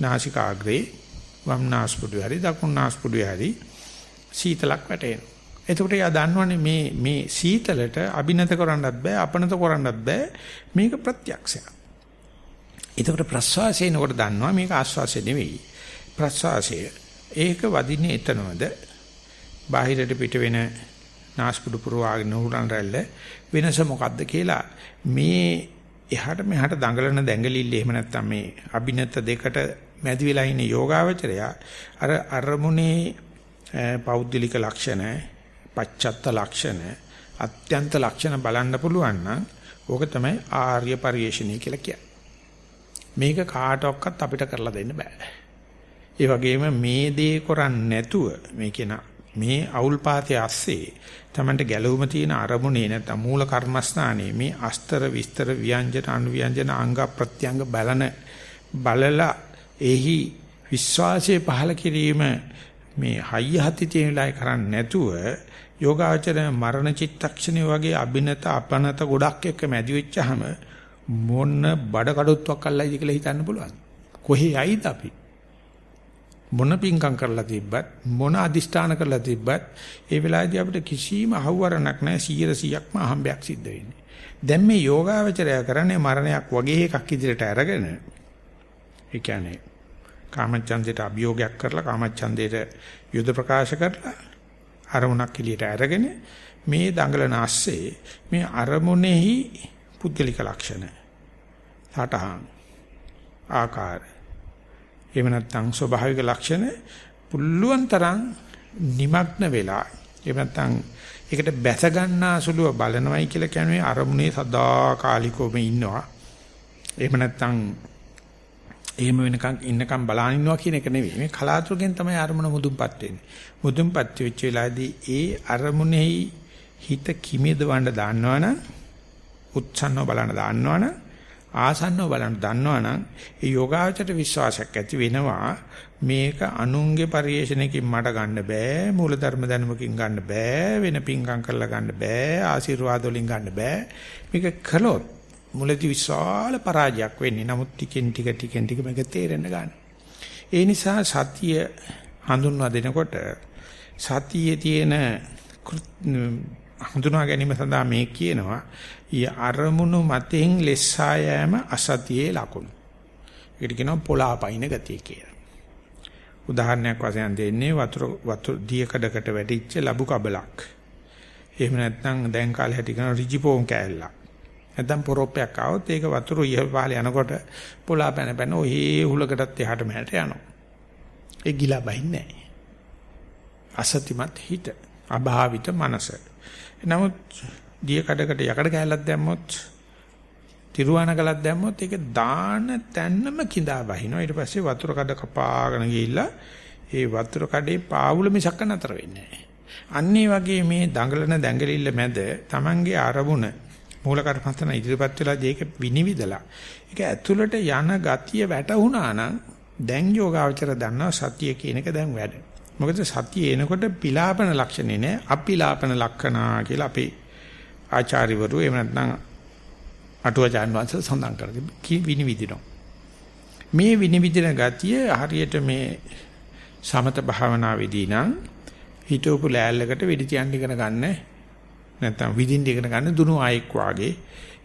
නාසිකාග්‍රේ වම් නාස්පුඩු හරි දකුණු නාස්පුඩු හරි සීතලක් වැටෙනවා. එතකොට යා දන්නවනේ මේ මේ සීතලට අබිනත කරන්නත් බෑ අපනත කරන්නත් බෑ මේක ප්‍රත්‍යක්ෂයක්. එතකොට ප්‍රස්වාසයනකොට දන්නවා මේක ආස්වාසය නෙවෙයි. ප්‍රස්වාසය ඒක වදින්නේ එතනවද බාහිරට පිට වෙන නාස්පුඩු පුරවාගෙන උරන් රැල්ල වෙනස මොකද්ද කියලා මේ එහාට මෙහාට දඟලන දැඟලිල්ල එහෙම නැත්නම් මේ අභිනත දෙකට මැදි වෙලා ඉන්න යෝගාවචරය අර අරමුණේ පෞද්ගලික ලක්ෂණ පච්චත්ත ලක්ෂණ අත්‍යන්ත ලක්ෂණ බලන්න පුළුවන් නම් ඕක තමයි ආර්ය පරිශ්‍රණය කියලා කියන්නේ. මේක කාටවත් අපිට කරලා දෙන්න බෑ. ඒ වගේම මේ දේ කරන්නේ නැතුව මේ කියන මේ අවුල් පාතේ ඇස්සේ තමන්ට ගැළවුම තියෙන අරමුණේ නැත්නම් මූල කර්මස්ථානයේ මේ අස්තර විස්තර ව්‍යංජන අනුව්‍යංජන අංග ප්‍රත්‍යංග බලන බලලා එහි විශ්වාසයේ පහළ කිරීම මේ හයිය හති තියෙන වෙලාවේ කරන්නේ නැතුව යෝගාචර මරණ චිත්තක්ෂණය වගේ අබිනත අපනත ගොඩක් එක්ක මැදි වෙච්චාම මොන බඩ කඩොත්වක් අල්ලයිද කියලා හිතන්න පුළුවන්. කොහේ යයිද අපි? මොන පිංකම් කරලා තිබ්බත් මොන අදිෂ්ඨාන කරලා තිබ්බත් ඒ වෙලාවේදී අපිට කිසිම අහුවරණක් නැහැ 100%ක්ම අහම්බයක් සිද්ධ වෙන්නේ. දැන් මේ යෝගාවචරය කරන්නේ මරණයක් වගේ එකක් ඉදිරියට අරගෙන ඒ කියන්නේ කාමච්ඡන්දයට අභියෝගයක් කරලා කාමච්ඡන්දයට යුද ප්‍රකාශ කරලා අරමුණක් එළියට අරගෙන මේ දඟලන ASCII මේ අරමුණෙහි පුද්ගලික ලක්ෂණ සටහන් ආකාරය එහෙම නැත්නම් ස්වභාවික ලක්ෂණ පුල්ලුවන් තරම් নিমগ্ন වෙලා එහෙම නැත්නම් ඒකට බැස ගන්නා සුළුව බලනවයි කියලා කියන්නේ අරමුණේ සදාකාලිකවම ඉන්නවා. එහෙම නැත්නම් එහෙම වෙනකන් ඉන්නකම් බලන ඉන්නවා කියන එක නෙවෙයි. මේ කලාතුරකින් තමයි අරමුණ මුදුන්පත් වෙන්නේ. මුදුන්පත් වෙච්ච වෙලාවේදී ඒ අරමුණෙහි හිත කිමිද වන්න දාන්නවනම් උත්සන්නව බලන්න දාන්නවනම් ආසන්නව බලන්න දන්නවනම් ඒ යෝගාචරයට විශ්වාසයක් ඇති වෙනවා. මේක අනුන්ගේ පරිේශණයකින් මට ගන්න බෑ මූලධර්ම දැනුමකින් ගන්න බෑ වෙන පිංකම් කරලා ගන්න බෑ ආශිර්වාද වලින් ගන්න බෑ. මේක කළොත් මුලදී විශාල පරාජයක් වෙන්නේ. නමුත් ටිකෙන් ටික ටිකෙන් ටික මේක තේරෙන්න ගන්න. ඒ නිසා සතිය හඳුන්වා දෙනකොට සතියේ තියෙන හඳුනා ගැනීම සඳහා මේ කියනවා ඊ අරමුණු මතෙන් ලෙස්සා යෑම අසතියේ ලකුණු. ඒකට කියනවා පොළාපයින් ගතිය කියලා. උදාහරණයක් වශයෙන් දෙන්නේ වතුර වතුර දියකඩකට වැටිච්ච ලබු කබලක්. එහෙම නැත්නම් දැන් කාලේ හැටි කරන රිජිපෝන් කෑල්ලක්. නැත්නම් පොරොප්පයක් ආවොත් ඒක වතුර ඉහළ පහළ යනකොට පොළා පැන පැන ඔහේ හුලකටත් එහාට මෙහාට යනවා. ඒ ගිලා බහින්නේ නැහැ. අසතිමත් හිත, අභාවිත මනස. නමුත් දිය කඩකට යකඩ කැලක් දැම්මොත් තිරුවාන කලක් දැම්මොත් ඒක දාන තැන්නම කිඳා බහිනවා. ඊට පස්සේ වතුර කඩ කපාගෙන ගිහිල්ලා ඒ වතුර කඩේ පාවුල මිසක්ක නතර වෙන්නේ නැහැ. අන්නේ වගේ මේ දඟලන දැඟලිල්ල මැද Tamange අරමුණ මූල කර්මස්තන ඉදිරිපත් වෙලා ඒක විනිවිදලා ඒක ඇතුළට යන ගතිය වැටුණා නම් දැන් යෝගාවචර දන්නවා සතිය කියන එක දැන් වැඩ. මොකද සතිය එනකොට පිලාපන ලක්ෂණේ නෑ අපිලාපන ලක්ෂණා කියලා අපේ ආචාර්යවරු එහෙම නැත්නම් අටුවචාන් වහන්සේ සඳහන් කරලා විනිවිදිනවා. මේ විනිවිදින ගතිය හරියට මේ සමත භාවනාවේදී නම් හිතෝපු ලෑල්ලකට වෙඩි තියන්න ඉගෙන ගන්න නැත්නම් විදින්න ඉගෙන ගන්න දුනු ආයෙක් වාගේ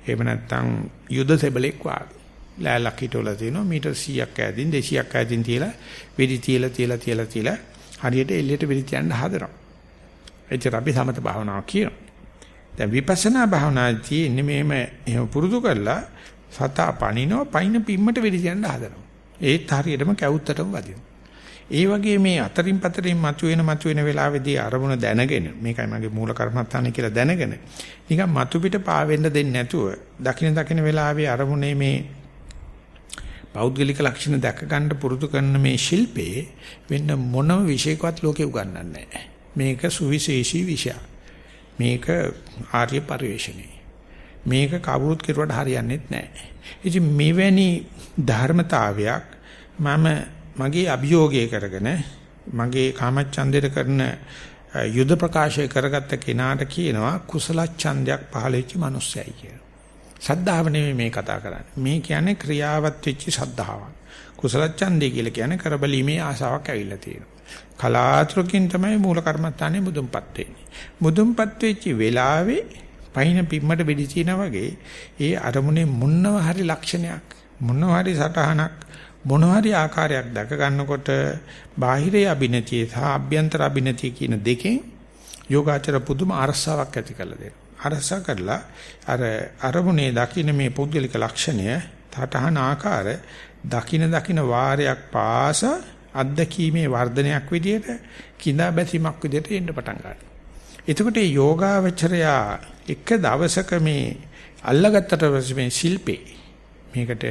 එහෙම නැත්නම් යුද සෙබලෙක් වාගේ ලෑල්ලක් හිටවලා තිනවා මීටර් 100ක් ඈතින් 200ක් ඈතින් තියලා වෙඩි තියලා තියලා තියලා තියලා හරියට එල්ලයට වෙඩි තියන්න හදනවා. එච්චර අපි සමත භාවනාව කියනවා. දැන් විපස්සනා භාවනාදී ඉන්නේ මෙහෙම එහෙම පුරුදු කරලා සතා පනිනවා පයින් පිම්මට වෙඩි තියන්න හදනවා. ඒත් හරියටම කැවුත්තටම වදිනවා. ඒ වගේ මේ අතරින් පතරින් මතුවෙන මතුවෙන වෙලාවේදී අරමුණ දැනගෙන මේකයි මගේ මූල කර්මස්ථානය කියලා දැනගෙන නිකන් මතු පිට පාවෙන්න දෙන්නේ නැතුව දකින දකින වෙලාවේ අරමුණේ මේ පෞද්ගලික ලක්ෂණ දැක ගන්න පුරුදු කරන මේ ශිල්පේ වෙන මොනම විශේෂකවත් ලෝකේ උගන්වන්නේ නැහැ. මේක සුවිශේෂී විෂයක්. මේක ආර්ය පරිශ්‍රණේ. මේක කවුරුත් කෙරුවට හරියන්නේ නැහැ. ඉතින් මෙවැනි ධර්මතාවයක් මම මගේ අභියෝගය කරගෙන මගේ කාමච්ඡන්දයට කරන යුද ප්‍රකාශය කරගත්ත කෙනාට කියනවා කුසල ඡන්දයක් පහළ වෙච්ච මිනිස්සයයි කියලා. සද්ධාව නෙමෙයි මේ කතා කරන්නේ. මේ කියන්නේ ක්‍රියාවත් වෙච්ච සද්ධාවක්. කුසල ඡන්දය කියලා කියන්නේ කරබලීමේ ආසාවක් ඇවිල්ලා තියෙනවා. කලාතුරකින් තමයි මූල කර්මස්ථානේ මුදුන්පත් වෙන්නේ. මුදුන්පත් වෙච්ච වෙලාවේ පහින පිම්මට වෙඩි තිනා වගේ ඒ අරමුණේ මොනව හරි ලක්ෂණයක් මොනව හරි සටහනක් මොන හරි ආකාරයක් දැක ගන්නකොට බාහිරයේ අභිනතිය සහ අභ්‍යන්තර අභිනතිය කියන දෙකෙන් යෝගාචර පුදුම අරසාවක් ඇති කරලා දෙනවා. අරසා කරලා අර අරමුණේ දකින්න මේ පුද්ගලික ලක්ෂණය තටහන ආකාර දකින්න දකින්න වාරයක් පාස අත්දැකීමේ වර්ධනයක් විදියට කිඳා බැසීමක් විදියට එන්න පටන් ගන්නවා. එතකොට මේ යෝගාවචරයා එක දවසක මේ අල්ලගත්තට පස්සේ මේ ශිල්පේ මේකට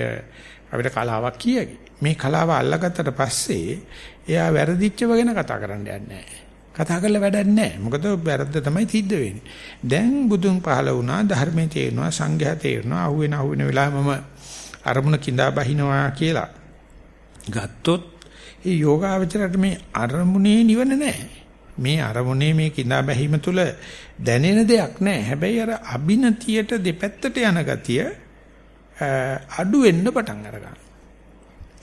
අපිට කලාවක් කියකි. මේ කලාව අල්ලගත්තට පස්සේ එයා වැරදිච්චව ගැන කතා කරන්න යන්නේ කතා කරලා වැඩක් නැහැ. මොකද වැරද්ද තමයි සිද්ධ වෙන්නේ. දැන් බුදුන් පහල වුණා ධර්මයේ තේරෙනවා සංඝයා තේරෙනවා අහුවෙන අහුවෙන වෙලාවෙම අරමුණ කිඳා බහිනවා කියලා. ගත්තොත් ඒ යෝගාවචරයට මේ අරමුණේ නිවන නැහැ. මේ අරමුණේ මේ කිඳා බැහිම තුල දැනෙන දෙයක් නැහැ. හැබැයි අර අබිනතියට දෙපැත්තට යන ගතිය අඩු වෙන්න පටන් අරගන්නවා.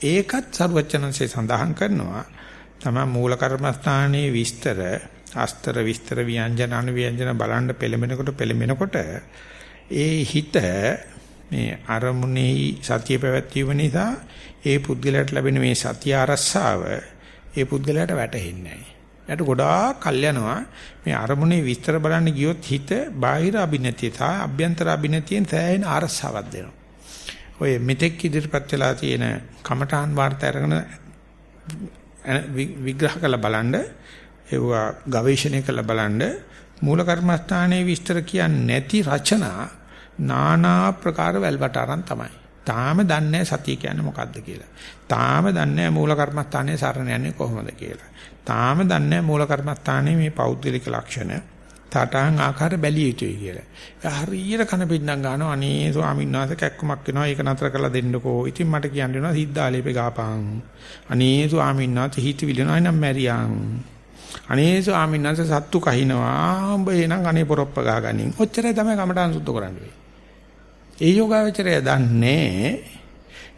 ඒකත් සරුවචනන්සේ සඳහන් කරනවා තමයි මූල කර්මස්ථානයේ විස්තර අස්තර විස්තර ව්‍යංජන අනුව්‍යංජන බලන්න පෙළඹෙනකොට පෙළඹෙනකොට ඒ හිත මේ අරමුණේ සතිය පැවැත්වීම නිසා ඒ පුද්ගලයාට ලැබෙන මේ සතිය අරස්සාව ඒ පුද්ගලයාට වැටහෙන්නේ නැහැ. යට ගොඩාක් කල් යනවා මේ අරමුණේ විස්තර බලන්න ගියොත් හිත බාහිර අභිනතිය සහ අභ්‍යන්තර අභිනතියෙන් සෑහෙන අරස්සාවක් දෙනවා. ඔය මෙතෙක් ඉදිරිපත් වෙලා තියෙන කමඨාන් වාර්තා අරගෙන විග්‍රහ කරලා බලන්න ඒවා ගවේෂණය කරලා බලන්න මූල කර්මස්ථානයේ විස්තර කියන්නේ නැති රචනා নানা ප්‍රකාර වැල්වට අරන් තමයි. තාම දන්නේ සතිය කියන්නේ මොකද්ද කියලා. තාම දන්නේ මූල කර්මස්ථානයේ සරණ යන්නේ කොහොමද කියලා. තාම දන්නේ මූල කර්මස්ථානයේ මේ පෞද්ගලික ලක්ෂණ තටහන් ආකාර බැලිය යුතුයි කියලා. ඒ හරියට කන පින්නම් ගන්නවා අනේ ස්වාමීන් වහන්සේ කැක්කමක් වෙනවා ඒක නතර කරලා දෙන්නකෝ. ඉතින් මට කියන්න වෙනවා සිද්ධාලේපේ ගාපං. අනේ ස්වාමීන් වහන්සේ හිත විලනවා නම් මැරියන්. අනේ ස්වාමීන් වහන්සේ සත්තු කහිනවා. උඹ එනං අනේ පොරොප්ප ගහගනින්. ඔච්චරයි තමයි කමටහන් සුද්ධ කරන්නේ. ඒ යෝගාවචරය දන්නේ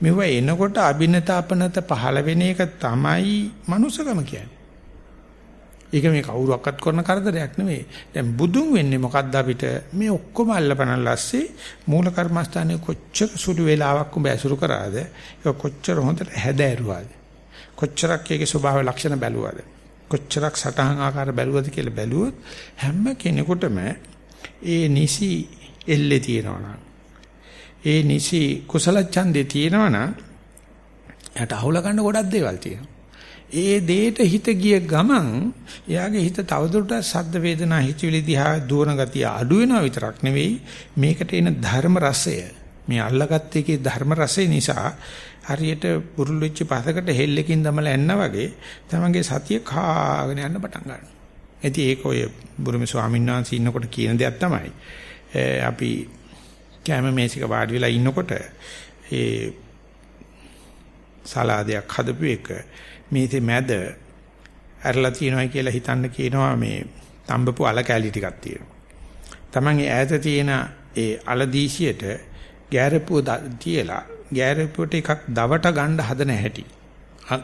මෙව එනකොට අබිනතාපනත පහළ වෙන එක තමයි මනුස්සකම කියන්නේ. ඒක මේ කවුරුවක්වත් කරන කරදරයක් නෙමෙයි. දැන් බුදුන් වෙන්නේ මොකද්ද අපිට මේ ඔක්කොම අල්ලපනන් ලස්සේ මූල කර්මස්ථානයේ කොච්චර සුළු වේලාවක් උඹ ඇසුරු කරාද? ඒක කොච්චර හොඳට හැදෑරුවාද? කොච්චරක් ඒකේ ස්වභාව ලක්ෂණ බැලුවාද? කොච්චරක් සටහන් ආකාර බැලුවද කියලා බැලුවොත් හැම කෙනෙකුටම ඒ නිසි එල්ලේ තියෙනවා ඒ නිසි කුසල ඡන්දේ තියෙනවා නම් එයාට අහුල ගන්න ගොඩක් දේවල් තියෙනවා. ඒ දෙයට හිත ගිය ගමන් එයාගේ හිත තවදුරටත් සද්ද වේදනා හිතවිලි දිහා දුවන ගතිය අඩු වෙනවා විතරක් නෙවෙයි මේකට එන ධර්ම රසය මේ අල්ලගත්ත එකේ ධර්ම රසය නිසා හරියට පුරුල් වෙච්ච පසකට හෙල්ලකින් දමලා එන්න වගේ තමන්ගේ සතිය කාගෙන යන්න පටන් ගන්නවා. ඉතින් ඒක ඔය බුරුමේ ස්වාමීන් වහන්සේ ඉන්නකොට කියන දෙයක් තමයි. අපි කැම මේසික වාඩි වෙලා ඉන්නකොට ඒ සලාදයක් හදපු එක මේසේ මැද ඇරලා තියනවා කියලා හිතන්න කියනවා මේ තඹපු අල කැලි ටිකක් තියෙනවා. Taman ඈත තියෙන ඒ අල දීසියට ගෑරපුව තියලා ගෑරපුවට එකක් දවට ගන්න හදන හැටි.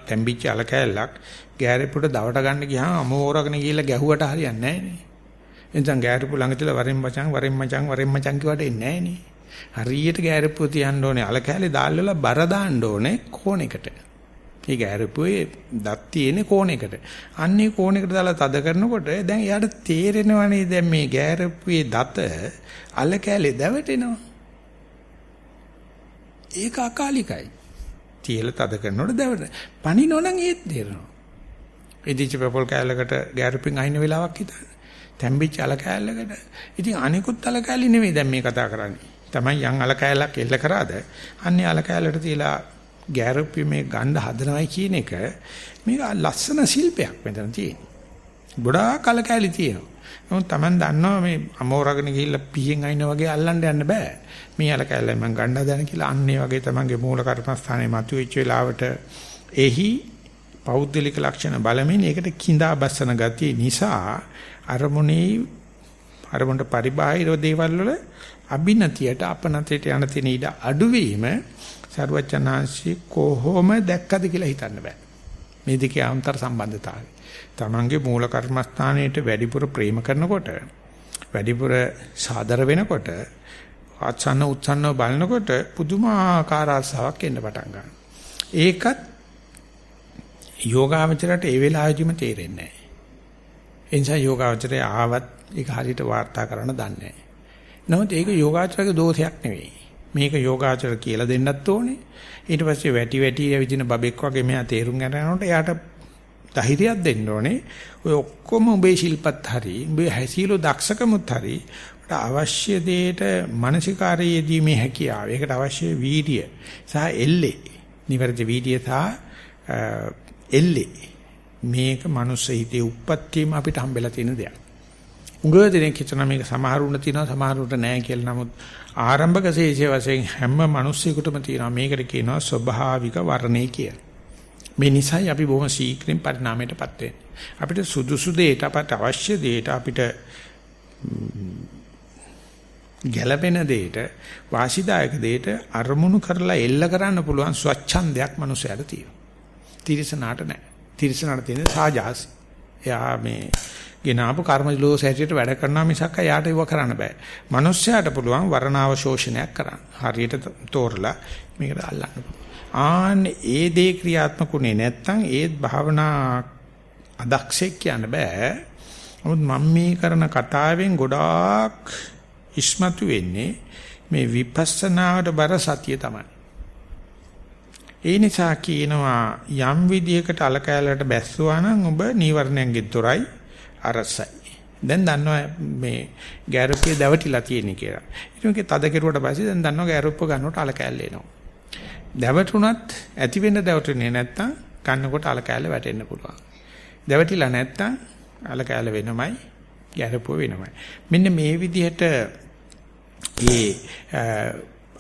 තැම්බිච්ච අල කැලලක් ගෑරපුවට දවට ගන්න ගියාම අමෝරගෙන ගිහිල්ලා ගැහුවට හරියන්නේ නැහැ නේ. එතෙන් ගෑරපු ළඟ තියලා වරෙන් මචං වරෙන් මචං වරෙන් මචං කිව්වට එන්නේ නැහැ නේ. හරියට ගෑරපුව තියන්න ඕනේ අල කැලේ දාල්ලලා බර දාන්න ඕනේ කෝණයකට. ඒ ගෑරපුවේ දත් තියෙන කෝණයකට. අන්නේ කෝණයකට දාලා තද කරනකොට දැන් එයාට තේරෙනවනේ දැන් මේ ගෑරපුවේ දත අල කැලේ දැවටෙනවා. ඒක අකාලිකයි. තියලා තද කරනකොට දැවටෙන. පණිනොනම් ඒත් තේරෙනවා. ඉදිච්ච පෙපල් කැලලකට ගෑරපුවෙන් අහින වෙලාවක් හිතන්න. තැම්බිච්ච අල කැලලකට. ඉතින් අනිකුත් අල කැලි නෙමෙයි දැන් මේ කතා කරන්නේ. තමයි යන් අල කැලලක් එල්ල කරාද? අන්නේ අල කැලලට තියලා ගැරප්පි මේ ගන්න හදනවයි කියන එක මේක ලස්සන ශිල්පයක් මෙතන තියෙන්නේ. ගොඩාක් කලකැලි තියෙනවා. නමුත් Taman දන්නවා මේ අමෝරගෙන ගිහිල්ලා පිහින් අයින වගේ අල්ලන්න යන්න බෑ. මේ අල කැලේ මම ගන්න හදන කියලා අන්නේ වගේ Tamanගේ මූල කර්මස්ථානයේ මතුවෙච්ච වෙලාවට එහි පෞද්ගලික ලක්ෂණ බලමින් ඒකට කිඳා බස්සන ගතිය නිසා අරමුණේ අරමුණට පරිබාහිර දේවල් වල අභිනතියට අපනතයට යන තැන ඉඩ අඩුවීම සරුවචනාංශي කොහොම දැක්කද කියලා හිතන්න බෑ. මේ දෙකේ අන්තර් සම්බන්ධතාවය. තමන්ගේ මූල කර්මස්ථානයේට වැඩිපුර ප්‍රේම කරනකොට වැඩිපුර සාදර වෙනකොට ආචන්න උත්සන්නව බලනකොට පුදුමාකාර ආසාවක් එන්න පටන් ගන්නවා. ඒකත් යෝගාවචරයට ඒ වෙලාවෙදිම තේරෙන්නේ නැහැ. ඒ නිසා යෝගාවචරය ආවත් ඒක හරියට වාර්තා කරන්න දන්නේ නැහැ. නමුත් ඒක යෝගාචරයේ දෝෂයක් නෙවෙයි. මේක යෝගාචර කියලා දෙන්නත් ඕනේ. ඊට පස්සේ වැටි වැටි ඇවිදින බබෙක් වගේ මෙයා තේරුම් ගන්නකොට එයාට ධෛර්යයක් දෙන්න ඕනේ. ඔය ඔක්කොම උඹේ ශිල්පත් හරි, උඹේ හැසීලෝ දක්ෂකමුත් හරි අවශ්‍ය දෙයට මානසිකාරයේදී මේ හැකියාව. ඒකට අවශ්‍ය වීර්ය සහ එල්ලේ. නිවැරදි වීර්ය සහ එල්ලේ. මේක මනුස්ස හිතේ උප්පත්තියම අපිට හම්බෙලා තියෙන දෙයක්. උගව දෙනෙක් හිතන මේක සමහරුන්ට තියෙනවා සමහරුන්ට නැහැ කියලා. නමුත් ආරම්භක ශේෂය වශයෙන් හැම මිනිස්සෙකුටම තියෙනවා මේකට කියනවා ස්වභාවික වර්ණේ කියලා. මේ නිසයි අපි බොහොම ශීක්‍රයෙන් පරිණාමයටපත් වෙන්නේ. අපිට සුදුසු දෙයට අපට අවශ්‍ය දෙයට අපිට ගැළපෙන දෙයට වාසිදායක දෙයට අරමුණු කරලා එල්ල කරන්න පුළුවන් ස්වච්ඡන්දයක් මනුස්සයාට තියෙනවා. තිරසනාට නැහැ. තිරසනාට තියෙන සාජාසි. එයා මේ ගෙනාපු කර්මජලෝස හැටියට වැඩ කරනවා මිසක් යාට ඒව කරන්න බෑ. මිනිස්සයාට පුළුවන් වර්ණාව ශෝෂණයක් කරන්න. හරියට තෝරලා මේකට අල්ලන්න පුළුවන්. ආන්න ඒ දේ ක්‍රියාත්මකුනේ නැත්තම් ඒත් භාවනා අදක්ෂෙක් කියන්න බෑ. නමුත් මම මේ කරන කතාවෙන් ගොඩාක් ඉස්මතු වෙන්නේ මේ විපස්සනාවට බර සතිය තමයි. ඒ නිසා කියනවා යම් විදියකට අලකැලට බැස්සුවා නම් ඔබ නීවරණයෙන් තොරයි අරසයි. දැන් දන්නවා මේ ගෑරුප්පේ දැවටිලා තියෙන කියලා. ඊට මේක තද කෙරුවට පස්සේ දැන් දන්නවා ගෑරුප්ප ගන්නකොට අල කෑල්ල එනවා. දැවටුණත් ඇති වෙන්න දැවටුනේ නැත්තම් කන්නකොට අල කෑල්ල වැටෙන්න පුළුවන්. දැවටිලා නැත්තම් අල කෑල්ල වෙනමයි ගැරපුව වෙනවයි. මෙන්න මේ විදිහට ඒ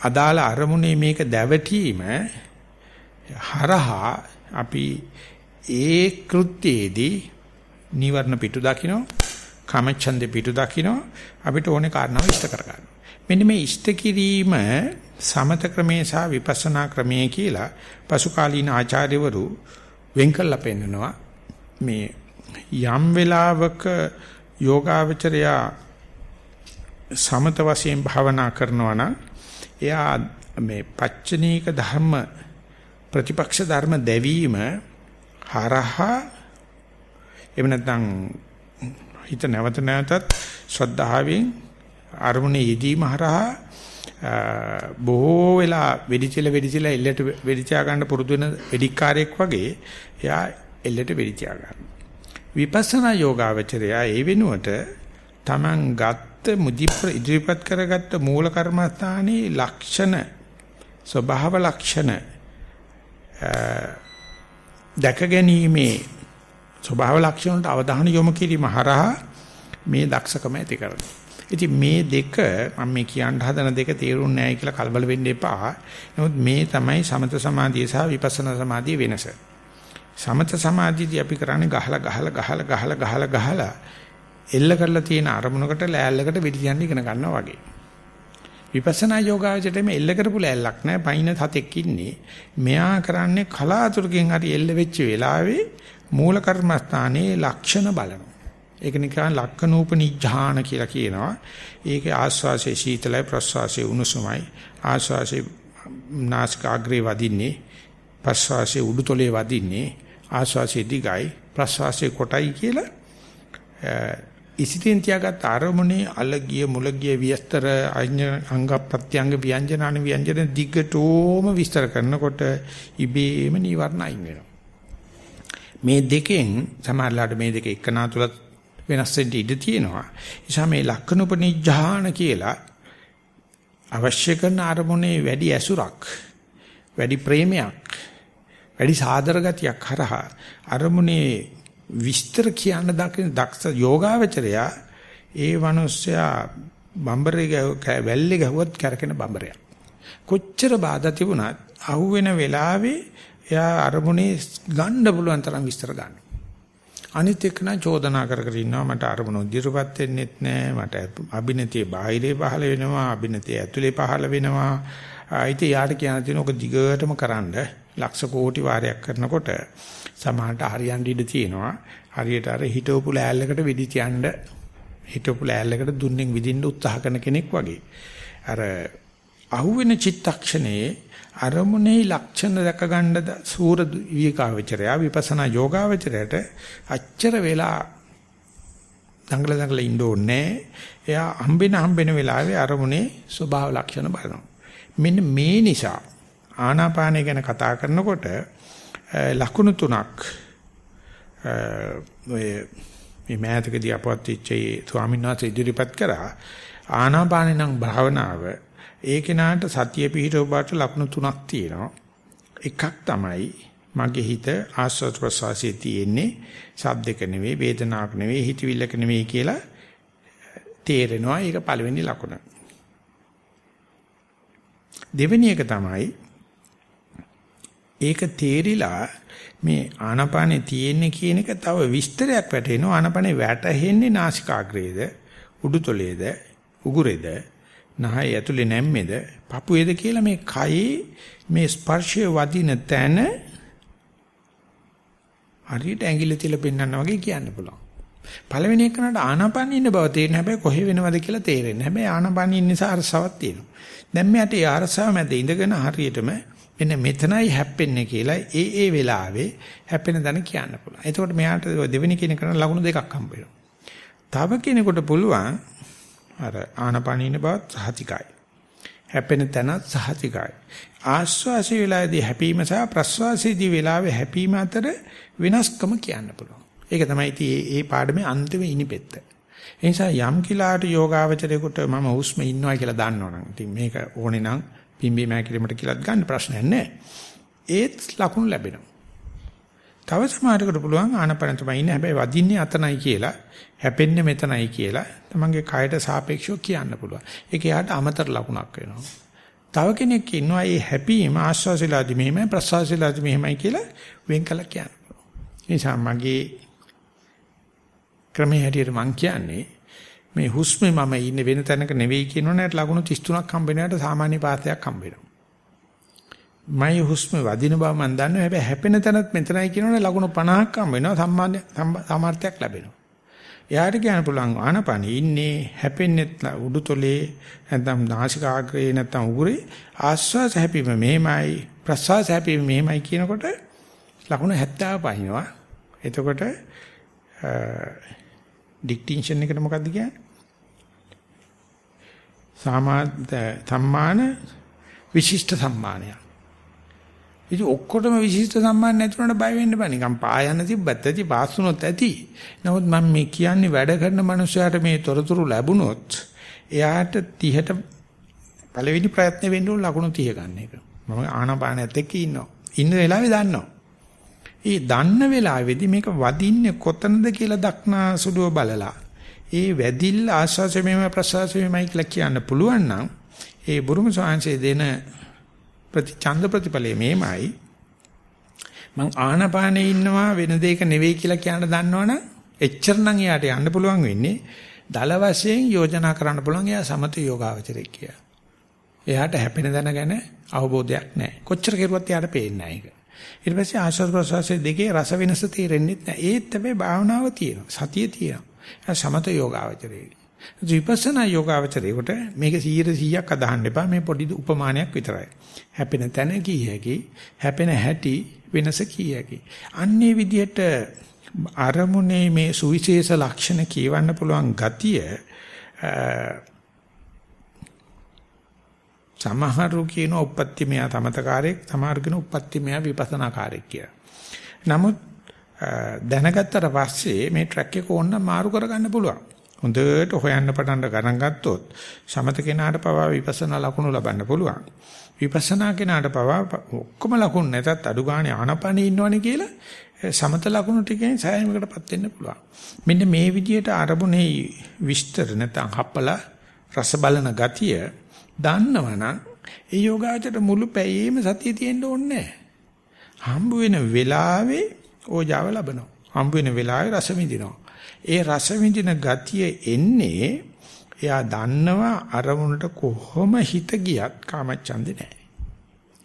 අදාළ අරමුණේ මේක දැවටීම හරහා අපි ඒ කෘත්‍යයේදී නිවර්ණ පිටු දකින්න කාමච්ඡන්ද පිටු දකින්න අපිට ඕනේ කාරණාව ඉෂ්ට කරගන්න. මෙන්න මේ ඉෂ්ට කිරීම සමත ක්‍රමයේ සහ විපස්සනා ක්‍රමයේ කියලා පසුකාලීන ආචාර්යවරු වෙන් කළා පෙන්නනවා. මේ යම් වෙලාවක යෝගාවචරයා සමත වශයෙන් භාවනා කරනවා නම් එයා මේ පච්චනීක ධර්ම ප්‍රතිපක්ෂ ධර්ම දැවීම හරහා එහෙම නැත්නම් හිත නැවත නැවතත් ශ්‍රද්ධාවෙන් අරමුණේ යෙදීම හරහා බොහෝ වෙලා වෙදිචිල වෙදිචිල එල්ලට වෙදිචා ගන්න පුරුදු වෙන වෙදිකාරයෙක් වගේ එයා එල්ලට වෙදිචා ගන්න. විපස්සනා යෝගාවචරය ඒ වෙනුවට Taman ගත්ත මුදි ඉදිරිපත් කරගත්ත මූල කර්මස්ථානයේ ලක්ෂණ ස්වභාව ලක්ෂණ දැක ගැනීමේ ස්වභාව ලක්ෂණ වලට අවධානය යොමු කිරීම හරහා මේ දක්ෂකම ඇති කරනවා. ඉතින් මේ දෙක මම මේ කියන්න හදන දෙක තේරුම් නැහැ කියලා කලබල වෙන්න එපා. නමුත් මේ තමයි සමත සමාධිය සහ විපස්සනා සමාධිය වෙනස. සමත සමාධියදී අපි කරන්නේ ගහලා ගහලා ගහලා ගහලා ගහලා ගහලා එල්ල කරලා තියෙන අරමුණකට ලෑල්ලකට වෙඩි යන්න ඉගෙන ගන්නවා වගේ. විපස්සනා යෝගාවචරයේ මේ එල්ල කරපු ලෑල්ලක් නැහැ. පයින් සතෙක් ඉන්නේ. මෙයා කරන්නේ කලාතුරකින් හරි එල්ල වෙච්ච වෙලාවේ මූල කර්මස්ථානයේ ලක්ෂණ බලනවා. ඒක නිකන් ලක්කනූපනිඥාන කියලා කියනවා. ඒකේ ආස්වාසේ සීතලයි ප්‍රස්වාසේ උණුසුමයි. ආස්වාසේ නාසිකාග්‍රේ වදින්නේ. ප්‍රස්වාසේ උඩුතොලේ වදින්නේ. ආස්වාසේ දිගයි ප්‍රස්වාසේ කොටයි කියලා ඉසිතින් තියාගත් අරමුණේ අලගිය මුලගිය විස්තර අංග ප්‍රත්‍යංග ව්‍යංජන අනු ව්‍යංජන දිගටම විස්තර කරනකොට ඉබේම නිවර්ණ අයින් වෙනවා. මේ දෙකෙන් සමහරලාට මේ දෙක එකනා තුලත් වෙනස් වෙන්න ඉඩ තියෙනවා. නිසා මේ ලක්කනුපනිඥාන කියලා අවශ්‍ය කරන අරමුණේ වැඩි ඇසුරක් වැඩි ප්‍රේමයක් වැඩි සාදර ගතියක් හරහා අරමුණේ විස්තර කියන්න දකින දක්ෂ යෝගාවචරයා ඒ මිනිස්සයා බම්බරේ වැල්ලේ ගහුවත් කරකින බම්බරයක්. කොච්චර බාධා තිබුණත් අහුවෙන වෙලාවේ එයා අරමුණේ ගන්න පුළුවන් තරම් විස්තර ගන්න. අනිත් එක්කන චෝදනා කර කර ඉන්නවා මට අරමුණ උද්දිරපත් වෙන්නෙත් නෑ මට අභිනතිය බාහිරේ පහළ වෙනවා අභිනතිය ඇතුලේ පහළ වෙනවා. ආයිත් යාට කියන තියෙන ඔක දිගටම කරන්න ලක්ෂ කෝටි වාරයක් කරනකොට සමානට හරියන් ඉඳ තියෙනවා. හරියට අර හිටවපු ලෑල්ලකට වෙඩි තියන්න හිටවපු ලෑල්ලකට දුන්නෙන් විදින්න උත්සාහ කරන කෙනෙක් වගේ. අර අහුවෙන චිත්තක්ෂණයේ අරමුණේ ලක්ෂණ දැක ගන්නද සූර විකාවචරය විපස්සනා යෝගාවචරයට අච්චර වෙලා දඟල දඟල ඉන්න ඕනේ. එයා හම්බෙන හම්බෙන වෙලාවේ අරමුණේ ස්වභාව ලක්ෂණ බලනවා. මෙන්න මේ නිසා ආනාපානය ගැන කතා කරනකොට Eh, ලකුණු තුනක් eh, ඔය මේ මෑතකදී අපවත් වෙච්ච ස්වාමීන් වහන්සේ ඉදිරිපත් කරා ආනාපානේ නම් භාවනාව ඒ කෙනාට සතිය පිහිටවබට ලකුණු තුනක් තියෙනවා. එකක් තමයි මගේ හිත ආස්වාද ප්‍රසවාසයේ තියෙන්නේ ශබ්දක නෙවෙයි වේදනාවක් නෙවෙයි හිතවිල්ලක නෙවෙයි කියලා eh, තේරෙනවා. ඒක පළවෙනි ලකුණ. දෙවෙනි එක තමයි ඒක තේරිලා මේ ආනපානේ තියෙන්නේ කියන එක තව විස්තරයක් වැටෙනවා ආනපානේ වැටෙන්නේ නාසිකාග්‍රේද උඩුතොලේද උගුරේද නහය ඇතුලේ නැම්මේද පපුවේද කියලා මේ කයේ මේ ස්පර්ශය වදින තැන හරියට ඇඟිල්ල තියලා පෙන්වන්නා වගේ කියන්න පුළුවන්. පළවෙනි එකනට ආනාපාන ඉන්න බව තේරෙන හැබැයි කොහෙ වෙනවද කියලා තේරෙන්නේ. හැබැයි ආනාපාන ඉන්න නිසා අරසාවක් තියෙනවා. දැන් මෙයාට ඒ අරසාව මැද ඉඳගෙන හරියටම මෙන්න මෙතනයි හැප්පෙන්නේ කියලා ඒ ඒ වෙලාවේ හැපෙන දණ කියන්න පුළුවන්. එතකොට මෙයාට දෙවෙනි කෙනෙක් කරන ලකුණු දෙකක් හම්බ වෙනවා. තව කෙනෙකුට පුළුවන් අර ආනපනින බවත් සහතිකයි. හැපෙන තැනත් සහතිකයි. ආස්වාසී වෙලාවේදී හැපීම සහ ප්‍රස්වාසයේදී වෙලාවේ හැපීම අතර වෙනස්කම කියන්න පුළුවන්. ඒක තමයි ඉතින් මේ පාඩමේ අන්තිම ඉනිපෙත්ත. ඒ නිසා යම් කිලාට යෝගාවචරයකට මම හුස්ම ඉන්නවා කියලා දන්නවනම් ඉතින් මේක ඕනේ නම් පිම්බි මෑකිරීමට කියලාත් ගන්න ප්‍රශ්නයක් නැහැ. ඒත් ලකුණු ලැබෙනවා. තව සමහරකට පුළුවන් ආනපන තමයි ඉන්නේ හැබැයි වදින්නේ අතනයි කියලා හැපෙන්නේ මෙතනයි කියලා තමන්ගේ කයට සාපේක්ෂව කියන්න පුළුවන්. ඒක යාට අමතර ලකුණක් වෙනවා. තව කෙනෙක් ඉන්නවා මේ හැපීම ආශ්වාසයලාදි මෙහෙමයි ප්‍රශ්වාසයලාදි මෙහෙමයි කියලා වෙන් කළ කියන්න. ඒ නිසා මගේ ක්‍රමයේ හැටියට මම කියන්නේ මේ හුස්මේ මම ඉන්නේ වෙන තැනක නෙවෙයි කියනෝනේ ලකුණු 33ක් හම්බ වෙනාට සාමාන්‍ය පාතයක් හම්බ වෙනවා. මයි හුස්ම වදින බව මම දන්නවා. හැබැයි හැපෙන තැනත් මෙතනයි කියනවනේ ලකුණු 50ක් හම් වෙනවා. සම්මාන්‍ය සමර්ථයක් ලැබෙනවා. එයාට කියන්න පුළුවන් ආනපන ඉන්නේ හැපෙන්නෙත් උඩුතොලේ නැත්නම් නාසිකාග්‍රේ නැත්නම් උගුරේ ආස්වාස හැපීම මෙහෙමයි ප්‍රස්වාස හැපීම මෙහෙමයි කියනකොට ලකුණු 70 පහිනවා. එතකොට ඩික්ටින්ෂන් එකට මොකද්ද කියන්නේ? සාමා සම්මාන විශිෂ්ට සම්මානයක්. ඉතින් ඔක්කොටම විශිෂ්ට සම්මාන නැතුනට බය වෙන්න බෑ. නිකන් පායන්න තිබ්බත් ඇති පාස් වුණොත් ඇති. නමුත් මම මේ කියන්නේ වැඩ කරන මනුස්සයාට මේ තොරතුරු ලැබුණොත් එයාට 30ට පළවෙනි ප්‍රයත්නේ වෙන්න ඕන ලකුණු 30 ගන්න එක. මම ආනාපානයත් එක්ක ඉන්නවා. ඉන්න වෙලාවේ දන්නවා. ඒ දන්න වෙලාවේදී මේක වදින්නේ කොතනද කියලා දක්නා සුළුව බලලා ඒ වැදිල්ල ආශාසෙමෙම ප්‍රසාසෙමයි කියලා කියන්න පුළුවන් නම් ඒ බුරුම සාංශයේ දෙන ප්‍රතිචන්ද ප්‍රතිඵලය මේමයි මං ආනපානේ ඉන්නවා වෙන දෙයක නෙවෙයි කියලා කියන්න දන්නවනම් එච්චර නම් එයාට යන්න පුළුවන් වෙන්නේ දල වශයෙන් යෝජනා කරන්න පුළුවන් එයා සමත යෝගාවචරයක් කියලා. එයාට හැපෙන දැන ගැන අවබෝධයක් නැහැ. කොච්චර කෙරුවත් එයාට පේන්නේ නැහැ ඒක. ඊට පස්සේ ආශ්වාස ප්‍රශ්වාසයේ දෙකේ රස වෙනස තේරෙන්නේ නැහැ. ඒත් හැබැයි භාවනාව තියෙනවා. සතිය තියෙනවා. එයා සමත යෝගාවචරයයි. විපස්සනා යෝගාවචරයේකට මේක 100%ක් අදහන්න එපා මේ පොඩි උපමානයක් විතරයි. හැපෙන තැන කීයකි, හැපෙන හැටි වෙනස කීයකි. අන්නේ විදිහට අරමුණේ මේ සුවිශේෂ ලක්ෂණ කියවන්න පුළුවන් ගතිය සමහරු කියන උපත්තිමය තමතකාරයෙක් සමහරු කියන උපත්තිමය විපස්සනාකාරයෙක් කියලා. නමුත් දැනගත්තට පස්සේ මේ ට්‍රැක් එක ඕන්න මාරු කරගන්න පුළුවන්. හොඳට හොයන්න පටන් ගණන් ගත්තොත් සමත කෙනාට පවා විපස්සනා ලකුණු ලබන්න පුළුවන්. විපස්සනා කෙනාට පවා ඔක්කොම ලකුණු නැතත් අඩු ගානේ ආනපනේ ඉන්නවනේ කියලා සමත ලකුණු ටිකෙන් සෑහීමකටපත් වෙන්න පුළුවන්. මෙන්න මේ විදිහට අරමුණේ විස්තර නැත්නම් හප්පලා රස බලන ගතිය දන්නවනම් ඒ යෝගාචර මුළු පැයේම සතිය තියෙන්න ඕනේ හම්බ වෙන වෙලාවේ ඕජාව ලබනවා. හම්බ වෙන වෙලාවේ රස විඳිනවා. ඒ රස විඳින ගතිය එන්නේ එයා දන්නවා අරමුණට කොහොම හිත ගියත් කාමච්ඡන්දේ නැහැ.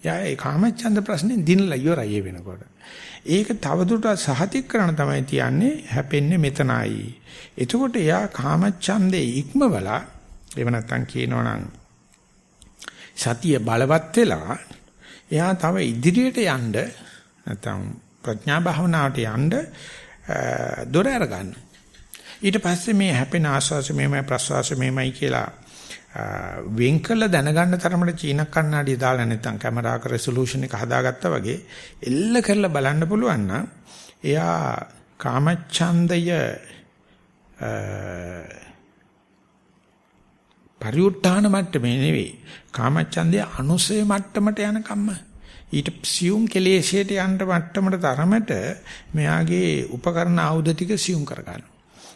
එයා ඒ කාමච්ඡන්ද ප්‍රශ්නේ දිනලා ඉවරයි වෙනකොට. ඒක තවදුරටත් සහතික කරන තමයි තියන්නේ හැපෙන්නේ මෙතනයි. එතකොට එයා කාමච්ඡන්දේ ඉක්මවලා එව නැත්තම් කියනවනම් සතිය බලවත් වෙලා එයා තව ඉදිරියට යන්න නැත්තම් ප්‍රඥා භාවනාවට යන්න දොර අරගන්න. ඊට පස්සේ මේ හැපෙන ආස්වාස මෙමය ප්‍රස්වාස මෙමය කියලා වෙන් කළ දැනගන්න තරමට චීන කන්නඩිය දාලා නැත්නම් කැමරාක රෙසලූෂන් එක හදාගත්තා වගේ එල්ල කරලා බලන්න පුළුවන් නම් එයා කාමච්ඡන්දය පරිඋත්ථාන මට්ටමේ නෙවෙයි කාමච්ඡන්දය අනුසය මට්ටමට යන කම්ම ඊට සියුම් කෙලෙෂයට යන්න මට්ටමට තරමට මෙයාගේ උපකරණ ආයුධ ටික සියුම් කරගන්න.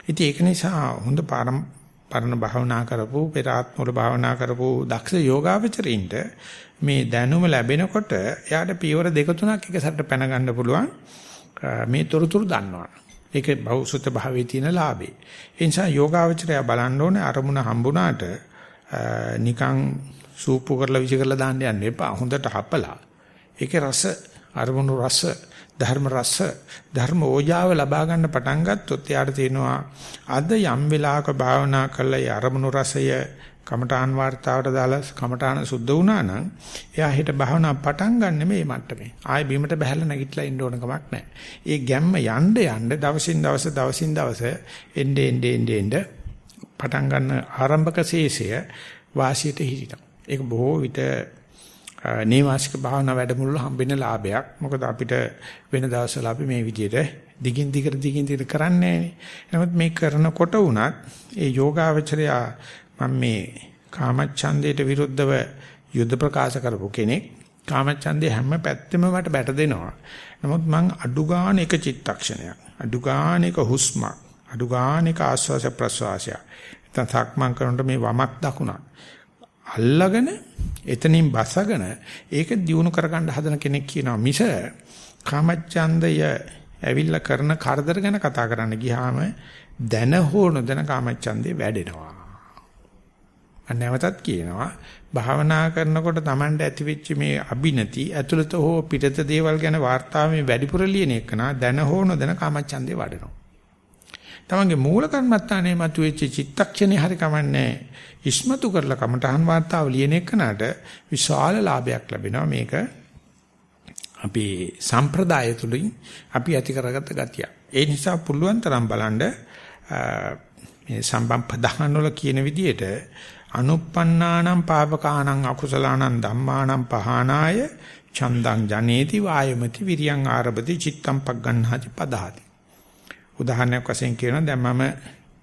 ඉතින් ඒක නිසා හොඳ පරණ භාවනා කරපු පෙර ආත්මවල භාවනා කරපු දක්ෂ යෝගාවචරින්ට මේ දැනුම ලැබෙනකොට එයාට පියවර දෙක තුනක් එකසරට පැන ගන්න පුළුවන් මේ තොරතුරු දන්නවා. ඒක බෞසුත භාවයේ තියෙන ලාභේ. ඒ නිසා යෝගාවචරය බලන්න ඕනේ අරමුණ හම්බුණාට නිකන් සූප්පු කරලා විසි කරලා දාන්න යන්න එපා. හොඳට හපලා. ඒකේ රස, අරමුණු රස, ධර්ම රස, ධර්ම ඕජාව ලබා ගන්න පටන් ගත්තොත් යාට තේනවා අද යම් වෙලාවක භාවනා කළා ඒ අරමුණු රසය කමඨාන් වார்த்தාවට දාලා කමඨාන සුද්ධ වුණා නම් එයා හිට භාවනා පටන් ගන්න මේ මට්ටමේ. ආයෙ බීමට බහැලා නැගිටලා ඉන්න ඕන කමක් නැහැ. ඒ ගැම්ම යන්න යන්න දවසින් දවස දවසින් දවස එnde ende ende ende පටන් ගන්න ආරම්භක ශේෂය වාසියට හිරිනවා. ඒක බොහෝ විට නේවාසික භාවනා වැඩමුළු හම්බෙන ලාභයක්. මොකද අපිට වෙන දවස්වල අපි මේ විදිහට දිගින් දිගට දිගින් දිගට කරන්නේ නමුත් මේ කරනකොට වුණත් ඒ යෝගාවචරය මම මේ කාමච්ඡන්දයට විරුද්ධව යුද්ධ ප්‍රකාශ කරපු කෙනෙක්. කාමච්ඡන්දේ හැම පැත්තෙම මට බැට දෙනවා. නමුත් මං අඩු ගන්න එක චිත්තක්ෂණයක් අඩු ගන්න එක හුස්මක් අඩු ගන්න එක ආස්වාස ප්‍රසවාසය නැත්නම් සක්මන් කරනකොට මේ වමක් දකුණක් අල්ලගෙන එතනින් බසගෙන ඒක දියුණු කරගන්න හදන කෙනෙක් කියනවා මිස කාමච්ඡන්දය ඇවිල්ලා කරන කරදර ගැන කතා කරන්න ගියාම දැන හෝ නොදැන කාමච්ඡන්දේ වැඩෙනවා. අනවතත් කියනවා භාවනා කරනකොට Tamanට ඇතිවෙච්ච මේ අබිනති ඇතුළත හෝ පිටත දේවල් ගැන වාර්තාවේ වැඩිපුර ලියන එක නා දැන හෝ නොදැන කාමච්ඡන්දේ වඩනවා. තමන්ගේ මූල කර්මත්තානේ මතුවෙච්ච චිත්තක්ෂණේ හරි කමන්නේ ඉස්මතු කරලා කමටහන් වාර්තාව ලියන එකනට විශාල ලාභයක් ලැබෙනවා. මේක අපේ සම්ප්‍රදාය තුලින් අපි ඇති කරගත්ත ගතිය. ඒ නිසා පුළුවන් තරම් බලන්න මේ සම්බම් පදහන් වල කියන විදිහට අනුප්පන්නානම් පාපකානම් අකුසලානම් ධම්මානම් පහනාය චන්දං ජනේති වායමති විරියං ආරබති චිත්තම් පග්ගණ්හාති පදහති උදාහරණයක් වශයෙන් කියනවා දැන් මම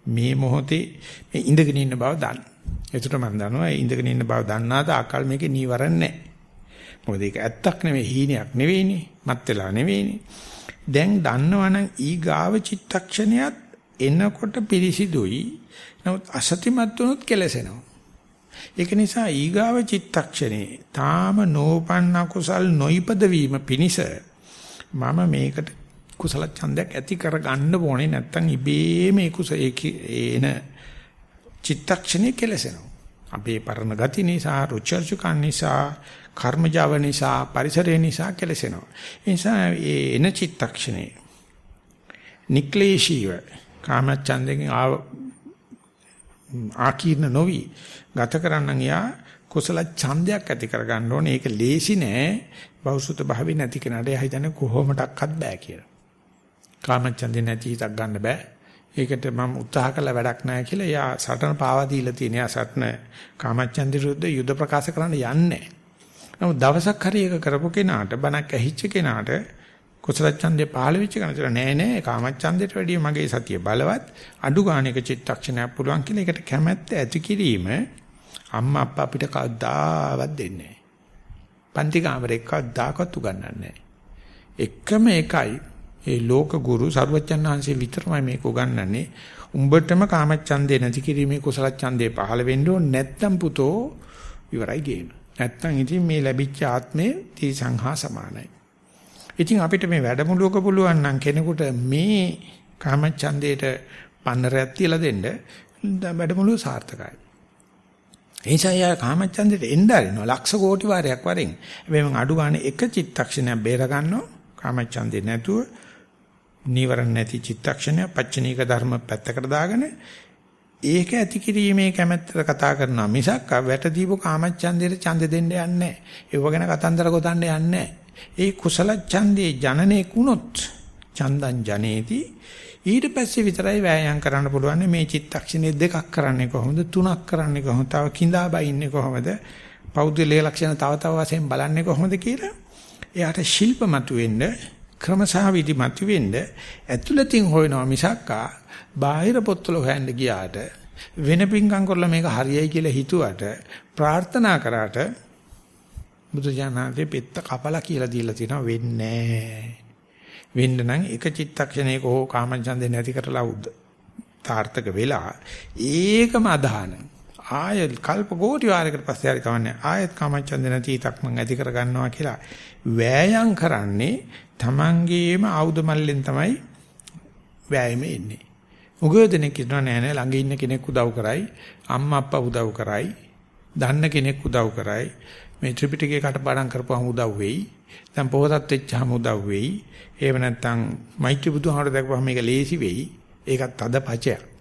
මේ මොහොතේ මේ ඉඳගෙන ඉන්න බව දන්න. ඒකට මම දන්නවා ඉඳගෙන ඉන්න බව දන්නාද අකල් මේකේ නීවරණ නැහැ. මොකද ඒක ඇත්තක් නෙවෙයි හීනයක් නෙවෙයිනේ. මත් වෙලා නෙවෙයිනේ. දැන් දන්නවනම් ඊ ගාව චිත්තක්ෂණයත් එනකොට පිරිසිදුයි. නමුත් අසතිමත් වුණොත් කෙලසෙනවා. ඒක නිසා ඊගාව චිත්තක්ෂණේ තාම නෝපන්න කුසල් නොයිපද වීම පිණිස මම මේකට කුසල ඡන්දයක් ඇති කර ගන්න ඕනේ නැත්තම් ඉබේම ඒ කුස ඒන චිත්තක්ෂණේ කෙලසෙනවා. අපේ පරණ ගති නිසා රුචර්චුකන් නිසා කර්මජව නිසා පරිසරය නිසා කෙලසෙනවා. ඒ නිසා ඒ එන චිත්තක්ෂණේ නික්ලේශීව කාමච්ඡන්දයෙන් ආකීර්ණ නොවි ගත කරන්න යා කුසල ඡන්දයක් ඇති කර ගන්න ඕනේ. ඒක ලේසි නෑ. බෞසුත භාවි නැති කෙනාට එයා හිතන්නේ කොහොමඩක්වත් බෑ කියලා. කාමච්ඡන්දේ නැති හිතක් ගන්න බෑ. ඒකට මම උත්සාහ කළ වැඩක් නැහැ කියලා එයා සටන පාවා දීලා තියෙන. එයා සටන කාමච්ඡන්දේ විරුද්ධ යුද ප්‍රකාශ කරන්න යන්නේ නමුත් දවසක් හරි ඒක කරපු කෙනාට බණක් ඇහිච්ච කෙනාට කුසල ඡන්දේ පහළ වෙච්ච කෙනාට නෑ නෑ කාමච්ඡන්දේට වැඩිය මගේ සතිය බලවත් අඩු ගානක චිත්තක්ෂණයක් පුළුවන් කියලා ඒකට කැමැත්ත ඇති කිරීම අම්මා අප්පා අපිට කවදාවත් දෙන්නේ නෑ. පන්ති කාමරේ කවදාකවත් උගන්වන්නේ නෑ. එකම එකයි ඒ ලෝක ගුරු සර්වචන් වහන්සේ විතරමයි මේක උගන්වන්නේ. උඹටම කාමච්ඡන්දේ නැති කිරීමේ කුසල ඡන්දේ පහළ වෙන්න ඕන නැත්තම් පුතෝ ඉවරයි ගේම. නැත්තම් ඉතින් මේ ලැබිච්ච ආත්මේ තීසංහා සමානයි. ඉතින් අපිට මේ වැඩමුළුවක පුළුවන් නම් කෙනෙකුට මේ කාමච්ඡන්දේට පන්නරයක් තියලා දෙන්න වැඩමුළුව සාර්ථකයි. එනිසා යා කාමච්ඡන්දේට එන්න ආරිනවා ලක්ෂ කෝටි වාරයක් වරෙන්. හැබැයි මම අඩු ගන්න එක චිත්තක්ෂණයක් බේර ගන්නවා කාමච්ඡන්දේ නැතුව නීවරණ නැති චිත්තක්ෂණය පච්චනීක ධර්ම පැත්තකට දාගෙන ඒක ඇති කිරීමේ කැමැත්තට කතා කරනවා. මිසක් වැට දීපු කාමච්ඡන්දේට ඡන්ද දෙන්න යන්නේ නැහැ. ඒව ගැන කතන්දර ගොතන්න යන්නේ නැහැ. ඒ කුසල ඡන්දේ ජනනේ කුණොත් චන්දං ජනේති. ඊට පස්සේ විතරයි වෑයම් කරන්න පුළුවන් මේ චිත්තක්ෂණේ දෙකක් කරන්නේ කොහොමද? තුනක් කරන්නේ කොහොමද? තව කිඳා බයින්නේ කොහොමද? පෞද්ගලික ලක්ෂණ තව තව වශයෙන් බලන්නේ කොහොමද කියලා එයාට ශිල්ප මතුවෙන්න ක්‍රමසහ විදි මතුවෙන්න ඇතුළතින් හොයනවා මිසක්කා බාහිර පොත්වල හොයන්න ගියාට වෙන පිංකම් කරලා මේක හරියයි කියලා හිතුවට ප්‍රාර්ථනා කරාට බුදුජානකේ පෙත්ත කපලා කියලා දීලා තියෙනවා වෙන්නේ වෙන්න නම් එක චිත්තක්ෂණයක හෝ කාමචන්දේ නැති කරලා උද්ද තාර්ථක වෙලා ඒකම අදහන. ආය කල්ප කෝටි වාරයකට පස්සේ හරි කවන්නේ ආයත් කාමචන්දේ නැති හිතක් මං ඇති කර ගන්නවා කියලා වෑයම් කරන්නේ Tamangeema ආයුධ මල්ලෙන් තමයි වෑයමේ එන්නේ. උගව දෙනෙක් කියනවා නෑ නෑ ළඟ ඉන්න කෙනෙක් උදව් කරයි. අම්මා අප්පා උදව් කරයි. දන්න කෙනෙක් උදව් කරයි. මේ ත්‍රිපිටකේ කටපාඩම් කරපුවම උදව් වෙයි. දැන් පොහොසත් වෙච්චාම උදව් වෙයි. එහෙම නැත්නම් මෛත්‍රී බුදුහාමර දැක්වහම මේක ලේසි වෙයි. ඒකත් අද පචයක්.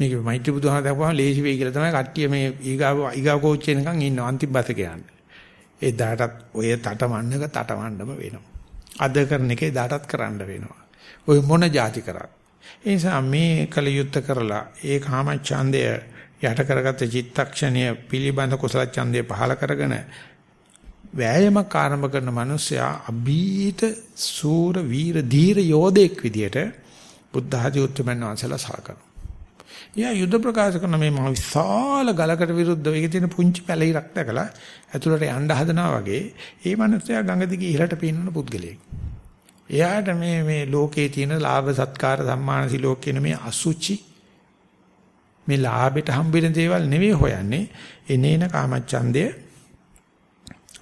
මේක මෛත්‍රී බුදුහාම දක්වපුවම ලේසි වෙයි කියලා තමයි කට්ටිය මේ ඊගාව ඊගාව කෝච් එනකන් ඉන්නවා අන්තිම බස් එක යන්න. ඒ දාටත් ඔය තටමන්නක තටමන්නම වෙනවා. අද කරන එකේ දාටත් කරන්න වෙනවා. ඔය මොන જાති කරත්. ඒ නිසා මේ කලියුත්ත කරලා ඒ කාම ඡන්දය යට කරගත්ත චිත්තක්ෂණය පිළිබඳ කුසල ඡන්දය පහල කරගෙන වෑයමක් ආරම්භ කරන මිනිසයා අභීත සූර වීර ධීර යෝධෙක් විදියට බුද්ධ ආදී උත්තරමන් වහන්සේලා සලකනවා. එයා යුද ප්‍රකාශ කරන මේ මහ විශාල ගලකට විරුද්ධව ඒකේ තියෙන පුංචි පැලිරක් දැකලා ඇතුළට යන්න හදනවා වගේ ඒ මනුස්සයා ගඟ දිගේ ඉහළට පීනන පුද්ගලයෙක්. එයාට මේ මේ ලෝකේ තියෙන ලාභ සත්කාර සම්මාන සිලෝක කියන මේ අසුචි මේ ලාභයට හම්බෙන දේවල් නෙවෙයි හොයන්නේ එනේන කාමච්ඡන්දය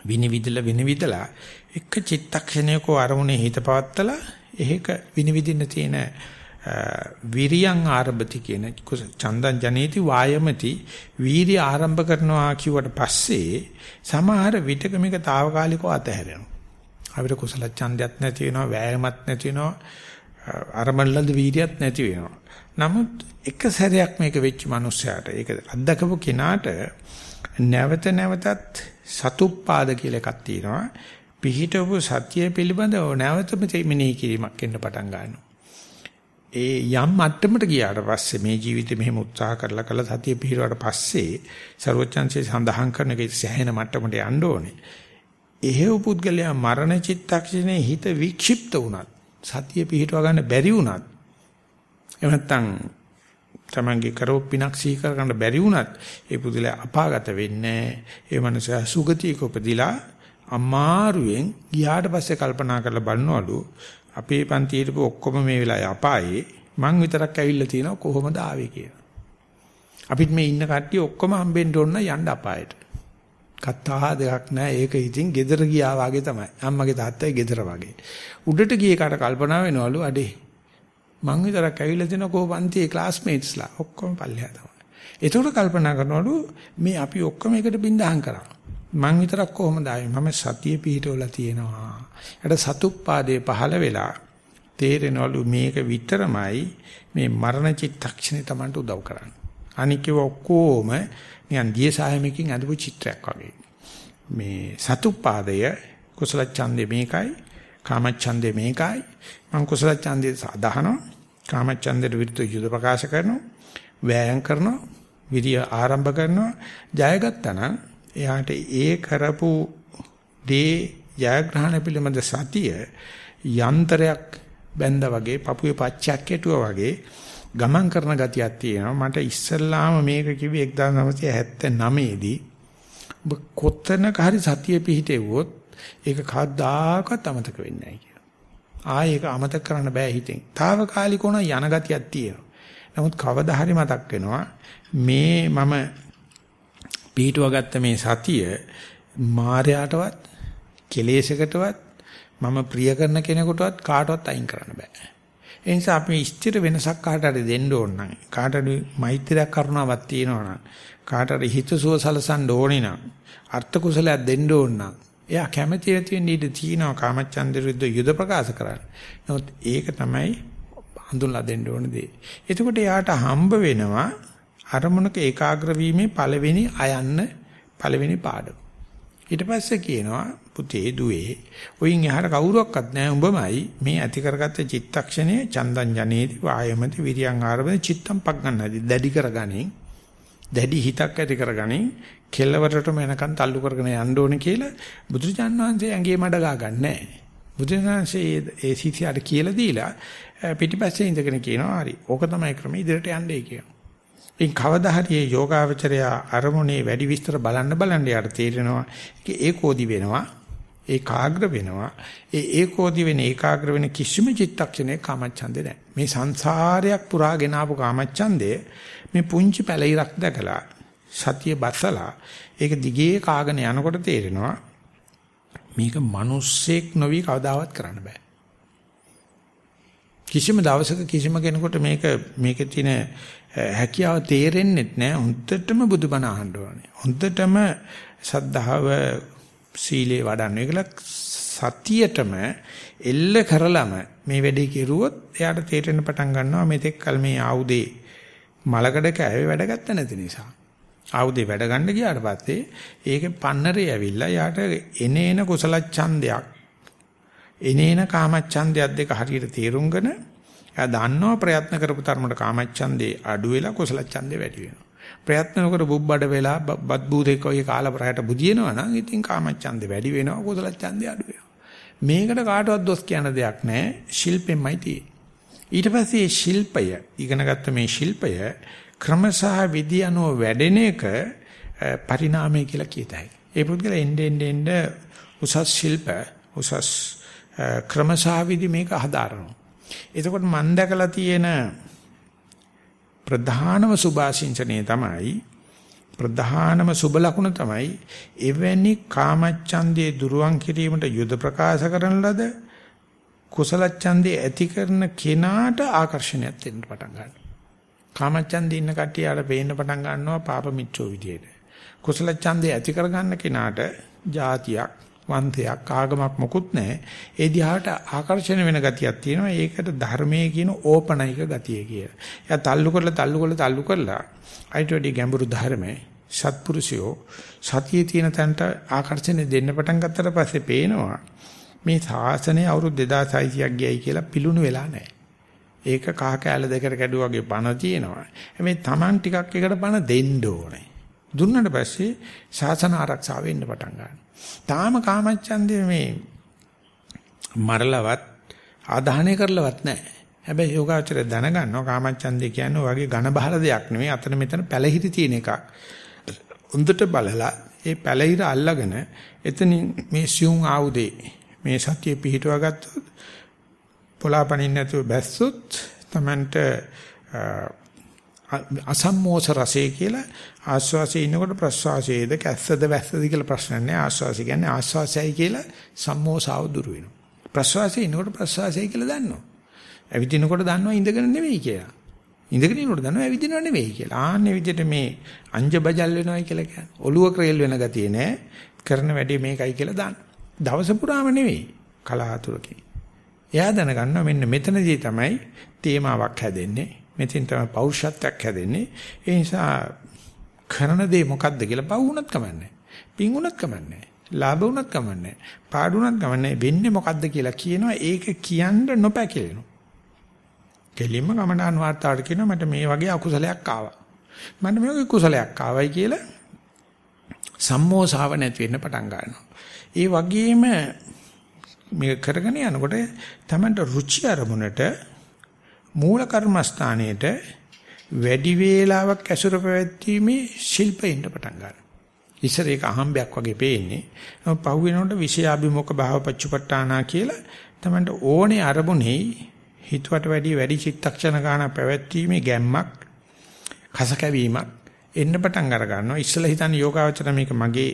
විනිවිදලා විනිවිදලා එක චිත්තක්ෂණයක අරමුණේ හිත පවත්තලා එහෙක විනිවිදින්න තියෙන විරියං ආරම්භති කියන චන්දං ජනේති වායමති වීර්ය ආරම්භ කරනවා කිව්වට පස්සේ සමහර විටක මේක తాවකාලිකව අතහැරෙනවා. අපිට කුසල ඡන්දයක් නැති වෙනවා, වෑයමක් නැති වෙනවා, අරමල්ලද වීර්යයක් නැති වෙනවා. නමුත් එක සැරයක් මේක වෙච්ච මිනිස්සයාට ඒක අත්දකපු කෙනාට නැවත නැවතත් සතුප්පාද කියලා එකක් තියෙනවා. පිහිටවපු සත්‍ය පිළිබඳව නැවතම මෙනෙහි කිරීමක් එන්න පටන් ගන්නවා. ඒ යම් මට්ටමකට ගියාට පස්සේ මේ ජීවිතේ මෙහෙම උත්සාහ කරලා කළා සතිය පිහිරුවාට පස්සේ ਸਰවචන්සේ සඳහන් කරන එක සෑහෙන මට්ටමකට යන්න ඕනේ. එහෙව් පුද්ගලයා මරණ චිත්තක්ෂණේ හිත වික්ෂිප්ත වුණත් සතිය පිහිටව ගන්න බැරි වුණත් එහෙම නැත්නම් තමන්ගේ කරෝ පිනක් සිහි කර ගන්න බැරි වුණත් ඒ පුදුලයා අපාගත වෙන්නේ ඒ මනුස්සයා සුගතියක උපදිලා අමාරුවෙන් ගියාට පස්සේ කල්පනා කරලා බලනවලු අපේ පන්තියේ ඔක්කොම මේ වෙලාවේ අපායේ මං විතරක් ඇවිල්ලා තියෙනවා කොහොමද ආවේ කියලා. අපිත් මේ ඉන්න කට්ටිය ඔක්කොම හම්බෙන්න ඕන යන්න අපායට. කතා දෙකක් නැහැ. ඒක ඉතින් gedara ගියා වගේ තමයි. අම්මගේ තාත්තගේ gedara වගේ. උඩට ගියේ කාට කල්පනා වෙනවලු අඩේ මං විතරක් ඇවිල්ලා දෙන කෝ පන්තියේ ක්ලාස්මේට්ස්ලා ඔක්කොම පල්ලෙහා තමයි. ඒතකොට කල්පනා කරනවලු මේ අපි ඔක්කොම එකට බින්දහම් කරා. මං විතරක් කොහොමද ආවේ මම සතිය පිහිටවලා තියෙනවා. ඒකට සතුප්පාදේ පහළ වෙලා තේරෙනවලු මේක විතරමයි මේ මරණ චිත්තක්ෂණේ Tamanට උදව් කරන්නේ. අනිකව ඔක්කොම නිකන් දිය සායමකින් අදපු චිත්‍රයක් වගේ. මේ සතුප්පාදය කුසල ඡන්දේ මේකයි කාමච්ඡන්දේ මේකයි මං කුසල ඡන්දේ සාධහනවා කාමච්ඡන්දේට විරුද්ධ යුද ප්‍රකාශ කරනවා වෑයම් කරනවා විරිය ආරම්භ කරනවා ජයගත්තා නම් එයාට ඒ කරපු දේ ජයග්‍රහණ පිළිබඳ සතිය යන්ත්‍රයක් බැඳා වගේ පපුවේ පච්චයක් කෙටුවා වගේ ගමන් කරන ගතියක් තියෙනවා මට ඉස්සල්ලාම මේක කිව්වේ 1979 දී ඔබ කොතනක හරි සතිය පිහිටෙව්වොත් ඒක කවදාකවත් අමතක වෙන්නේ නැහැ කියලා. ආයේ ඒක අමතක කරන්න බෑ හිතෙන්. తాවකාලික උන යන ගතියක් තියෙනවා. නමුත් කවදා හරි මතක් වෙනවා මේ මම පිටුවගත්ත මේ සතිය මායයටවත් කෙලෙසකටවත් මම ප්‍රිය කරන කෙනෙකුටවත් කාටවත් අයින් කරන්න බෑ. ඒ නිසා අපි ස්ථිර වෙනසක් කාට හරි දෙන්න ඕන නම් කාට හරි මෛත්‍රියක් කරුණාවක් තියෙනවා නම් කාට හරි හිතසුව සලසන්න ඕනේ නම් අර්ථ කුසලයක් දෙන්න ඕන නම් එයා කැමැති නැති වෙන්න ඉඩ තියෙනවා කාමච්ඡන්ද විරුද්ධ යුද ප්‍රකාශ කරන්න. නමුත් ඒක තමයි හඳුන්ලා දෙන්න ඕන දේ. එතකොට එයාට හම්බ වෙනවා අරමුණක ඒකාග්‍ර වීමේ පළවෙනි අයන්න පළවෙනි පාඩම. ඊට පස්සේ කියනවා පුතේ දුවේ ඔයින් එහාට කවුරුවක්වත් නැහැ උඹමයි මේ ඇති කරගත්ත චිත්තක්ෂණයේ චන්දං ජනේති වායමති විරියං ආරම්භ චිත්තම් පක් ගන්නදී දැඩි කරගනින් දැඩි හිතක් ඇති කරගනින් කෙල්ලවරටම එනකන් තල්ලු කරගෙන යන්න ඕනේ කියලා බුදුරජාන් වහන්සේ ඇඟේ මඩ ගා ගන්නෑ. බුදුරජාන්සේ ඒ සිතියට කියලා දීලා පිටිපස්සේ ඉඳගෙන කියනවා හරි. ඕක තමයි ක්‍රමය ඉදිරියට යන්නේ කියනවා. ඉන් කවදා හරි මේ යෝගාවචරය අරමුණේ වැඩි විස්තර බලන්න බලන්න යාට තේරෙනවා ඒකෝදි වෙනවා. ඒකාග්‍ර වෙනවා. ඒ ඒකෝදි වෙන ඒකාග්‍ර වෙන කිසිම චිත්තක්ෂණයක කාමච්ඡන්දේ නැහැ. මේ සංසාරයක් පුරාගෙන ආපු කාමච්ඡන්දේ මේ පුංචි පැලිරක් දැකලා සතිය බසලා ඒක දිගේ කාගෙන යනකොට තේරෙනවා මේක මිනිස්සෙක් නොවි කවදාවත් කරන්න බෑ. කිසිම දවසක කිසිම කෙනෙකුට මේක මේකේ තියෙන හැකියාව තේරෙන්නේ නැහැ. හොඳටම බුදුබණ අහන්න ඕනේ. හොඳටම සද්ධාව සීලේ වඩන්න. ඒකල සතියටම එල්ල කරලම මේ වැඩේ කෙරුවොත් එයාට තේරෙන්න පටන් ගන්නවා මෙතෙක් කල මේ ආයුධේ මලකඩ කෑවේ වැඩ ගත්ත නැති නිසා. ආයුධේ වැඩ ගන්න ගියාට පස්සේ ඒකේ පන්නරේ ඇවිල්ලා යාට එනේන කුසල ඡන්දයක් එනේන කාමච්ඡන්දයක් දෙක හරියට තේරුම්ගෙන එයා දන්නවා ප්‍රයත්න කරපු තරමට කාමච්ඡන්දේ අඩු වෙලා කුසල ඡන්දේ වැඩි වෙනවා. ප්‍රයත්න නොකර බුබ්බඩ වෙලා බත් බූදෙක් වගේ කාලා ප්‍රහයට බුදිනවා නම් ඉතින් කාමච්ඡන්දේ වැඩි වෙනවා කුසල ඡන්දේ අඩු වෙනවා. මේකට කාටවත් දොස් කියන දෙයක් නැහැ. ශිල්පෙමයි තියෙන්නේ. ඊට පස්සේ ශිල්පය ඉගෙනගත්ත මේ ශිල්පය ක්‍රමසහ විදි අනුව වැඩෙන එක පරිණාමය කියලා කියතයි. ඒ පුද්ගල එnde end end උසස් ශිල්ප උසස් ක්‍රමසහ විදි මේක හදාරනවා. එතකොට මම දැකලා තියෙන ප්‍රධානම සුභාසින්චනේ තමයි ප්‍රධානම සුබ ලකුණ තමයි එවැනි කාමච්ඡන්දේ දුරුවන් කිරීමට යුද ප්‍රකාශ කරන ලද කුසල ඡන්දේ ඇති කරන කෙනාට ආකර්ෂණයක් දෙන්න පටන් ගන්නවා. කාමච්ඡන්දේ ඉන්න කට්ටියට පේන්න පටන් ගන්නවා පාප මිත්‍රෝ විදියට. කුසල ඡන්දේ ඇති කරගන්න කෙනාට જાතියක් වන්තයක් ආගමක් මොකුත් නැහැ. ඒ දිහාට ආකර්ෂණ වෙන ගතියක් තියෙනවා. ඒකට ධර්මයේ කියන ඕපනයික ගතිය කියලා. එයා තල්ලු කරලා තල්ලු කරලා තල්ලු කරලා අයිට වැඩි ගැඹුරු ධර්මයේ සත්පුරුෂයෝ සතියේ තියෙන තැනට ආකර්ෂණය දෙන්න පටන් ගත්තට පස්සේ පේනවා මේ සාසනය අවුරුදු 2600ක් ගියයි කියලා පිලුණු වෙලා නැහැ. ඒක කහ කෑල්ල දෙකට කැඩුවා වගේ පණ තියෙනවා. හැබැයි Taman ටිකක් එකට පණ දෙන්න ඕනේ. දුන්නට පස්සේ ශාසන ආරක්ෂාව වෙන්න පටන් ගන්නවා. තාම කාමච්ඡන්දේ මේ මරලවත් ආදාහනය කරලවත් නැහැ. හැබැයි යෝගාචරය දැනගන්නවා කාමච්ඡන්දේ කියන්නේ වගේ ඝන බහල දෙයක් නෙවෙයි අතන මෙතන පැලහිරි තියෙන එකක්. හොඳට බලලා ඒ පැලහිර අල්ලගෙන එතනින් මේ සියුම් ආයුධේ මේ සතිය පිහිටුවා ගත්තොත් පොලාපනින් නැතුව බැස්සොත් Tamanට අසම්මෝස රසය කියලා ආස්වාසයේ ඉන්නකොට ප්‍රස්වාසයේද කැස්සද වැස්සද කියලා ප්‍රශ්න නැහැ. ආස්වාසය කියන්නේ ආස්වාසයයි කියලා සම්මෝසාව දුරු වෙනවා. ප්‍රස්වාසයේ ඉන්නකොට ප්‍රස්වාසයයි කියලා දන්නවා. ඇවිදිනකොට දන්නවා ඉඳගෙන නෙවෙයි කියලා. ඉඳගෙන ඉන්නකොට දන්නවා ඇවිදිනව නෙවෙයි කියලා. ආන්නේ විදිහට මේ අංජ බජල් වෙනවයි කියලා කියන්නේ. ඔළුව ක්‍රේල් වෙන ගතිය නෑ. කරන වැඩේ මේකයි කියලා දාන්න. දවස පුරාම නෙවෙයි කලාතුරකින්. එයා දැනගන්නවා මෙන්න මෙතනදී තමයි තේමාවක් හැදෙන්නේ. මෙතෙන් තමයි පෞරුෂත්වයක් හැදෙන්නේ. ඒ නිසා කරන දේ මොකද්ද කියලා පව් වුණත් කමන්නේ. පින් වුණත් කමන්නේ. ලාභ වුණත් කමන්නේ. පාඩු වුණත් කමන්නේ. වෙන්නේ මොකද්ද කියලා කියනවා. ඒක කියන්න නොපැකිලෙනවා. කෙලින්ම ගමනාන් වාර්තාවට කියනවා මට මේ වගේ අකුසලයක් ආවා. මට මේ වගේ කුසලයක් ආවයි කියලා සම්මෝසාව නැති වෙන්න පටන් ගන්නවා. ඒ වගේම මේක කරගෙන යනකොට තමන්ට රුචි අරමුණට මූල කර්මස්ථානයේට වැඩි වේලාවක් ඇසුර පැවැත්වීමේ ශිල්පෙන්න පටන් ගන්නවා. ඉස්සර ඒක අහම්බයක් වගේ පේන්නේ. නමුත් පහු වෙනකොට විෂයාභිමුඛ භාවපච්චපට්ඨානා කියලා තමන්ට ඕනේ අරමුණේ හිතුවට වැඩි වැඩි චිත්තක්ෂණ ගන්න පැවැත්වීමේ ගැම්මක් කස කැවීමක් එන්න පටන් අර ගන්නවා. ඉස්සලා හිතන්නේ යෝගාවචර මේක මගේ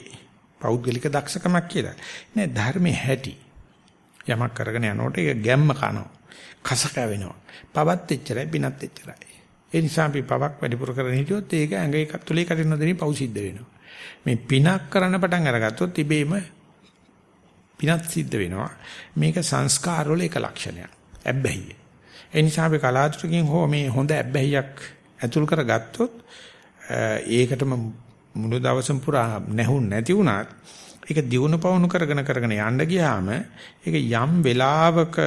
පෞද්ගලික දක්ෂකමක් කියලා. නෑ ධර්මයේ හැටි. යමක් කරගෙන යනකොට ඒක ගැම්ම කනවා. කස කැවෙනවා. පවත් එච්චරයි පිනත් එච්චරයි. ඒ නිසා අපි පවක් වැඩිපුර කරගෙන හිටියොත් ඒක ඇඟ එකක් තුලේ කටින් නොදෙනී පව් සිද්ධ වෙනවා. මේ පිනක් කරන්න පටන් අරගත්තොත් ඉබේම පිනත් සිද්ධ වෙනවා. මේක සංස්කාර වල එක ලක්ෂණයක්. ඇබ්බැහිය. ඒ නිසා අපි කලාතුරකින් හෝ මේ හොඳ ඇබ්බැහියක් ඇතුල් කරගත්තොත් ඒකටම මුළු දවසම පුරා නැහුන් නැති වුණත් ඒක දියුණු පවුණු කරගෙන කරගෙන යන්න ගියාම ඒක යම් වෙලාවක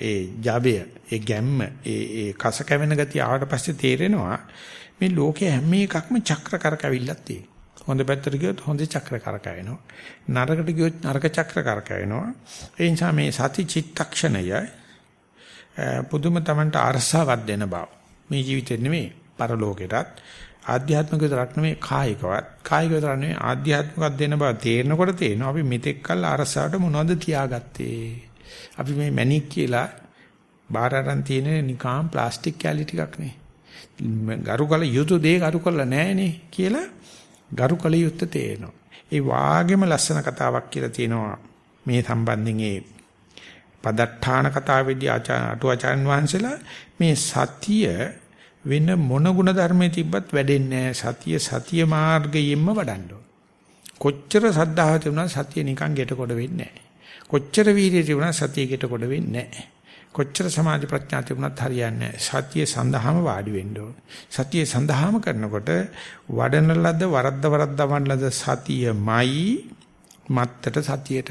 ඒ ජබය, ඒ ගැම්ම, ඒ ඒ කස කැවෙන ගතිය ආවට පස්සේ තේරෙනවා මේ ලෝකයේ හැම එකක්ම චක්‍ර කරකැවිල්ලක් තියෙනවා. හොඳ පැත්තට ගියොත් හොඳ චක්‍ර කරකැවෙනවා. නරකට ගියොත් නරක චක්‍ර කරකැවෙනවා. ඒ නිසා මේ සති චිත්තක්ෂණය පුදුම තමන්ට අරසාවක් දෙන බව. මේ ජීවිතේ නෙමෙයි පරලෝකෙටත් ආධ්‍යාත්මික විතරක් නෙමෙයි කායිකවත් කායික විතර නෙමෙයි ආධ්‍යාත්මිකවත් දෙන බව තේරෙනකොට තේරෙනවා අපි මෙතෙක් කල් අරසාවට මොනවද තියාගත්තේ අපි මේ මැණික් කියලා බාර අරන් තියෙන නිකාම් ප්ලාස්ටික් කැලි ටිකක් නේ. ගරුකල යුතු දේ ගරුකල නැහනේ කියලා ගරුකල යුත්ත තේනවා. ඒ වාගේම ලස්සන කතාවක් කියලා තියෙනවා මේ සම්බන්ධයෙන් ඒ පදට්ඨාන කතාවේදී අටුවාචාර්යන් වහන්සේලා මේ සතිය වෙන මොන ගුණ ධර්මයේ තිබ්බත් වැඩෙන්නේ සතිය සතිය මාර්ගයෙන්ම වඩන්න කොච්චර සද්ධාව තිබුණා සතිය නිකන් ගෙට කොට වෙන්නේ නැහැ. කොච්චර වීර්යය තිබුණා සතියකට කොට වෙන්නේ නැහැ. කොච්චර සමාධි ප්‍රඥා තිබුණත් හරියන්නේ නැහැ. සතිය සඳහාම වාඩි වෙන්න ඕන. සතිය සඳහාම කරනකොට වඩන ලද වරද්ද වරද්දවන ලද සතියමයි මත්තට සතියට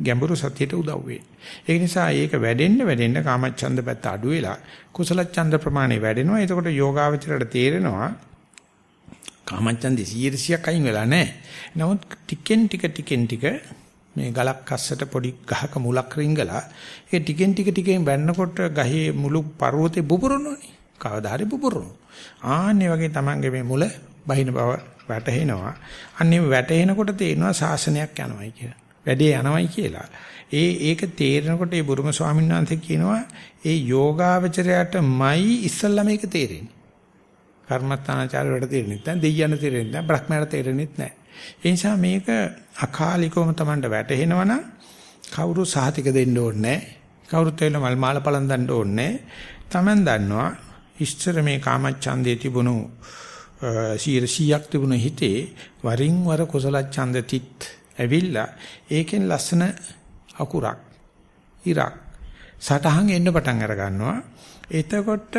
ගැඹුරු සතියට උදව් වෙන්නේ. ඒ නිසා ඒක වැඩෙන්න වැඩෙන්න කාමච්ඡන්ද පැත්ත අඩු වෙලා කුසල ඡන්ද ප්‍රමාණය වැඩෙනවා. එතකොට යෝගාවචරයට තේරෙනවා කාමච්ඡන්දේ 100ක් අයින් වෙලා නැහැ. නමුත් ටිකෙන් ටික ටිකෙන් ටික මේ ගලක් අස්සට පොඩි ගහක මුලක් රිංගලා ඒ ටිකෙන් ටික ටිකෙන් වැන්නකොට ගහේ මුළු පර්වතේ බුබුරනෝනේ කවදා හරි පුපුරනවා. ආන්නේ වගේ Tamange මේ මුල බහින බව වැටහෙනවා. අන්නේ වැටෙනකොට තේරෙනවා ශාසනයක් යනවායි කියලා. වැඩේ යනවායි කියලා. ඒ ඒක තේරෙනකොට ඒ බුරුම ස්වාමීන් වහන්සේ කියනවා ඒ යෝගාවචරයටමයි ඉස්සල්ලා මේක තේරෙන්නේ. කර්මස්ථානාචාර වලට තේරෙන්නේ නැහැ. දෙයියන් තේරෙන්නේ නැහැ. බ්‍රහ්මයාට තේරෙන්නේ නැහැ. ඒ නිසා මේක අකාලිකවම Tamanට වැටහෙනවනම් කවුරු සාතික දෙන්න ඕනේ නැහැ. කවුරුත් වෙල මල් මාල පලන් දන්න ඕනේ Taman දන්නවා ඉස්තර මේ කාමච්ඡන්දේ තිබුණු 100ක් තිබුණ හිතේ වරින් වර කුසල ඡන්ද තිත් ඇවිල්ලා ඒකෙන් ලස්සන අකුරක් ඉරක් සටහන් එන්න පටන් අර ගන්නවා එතකොට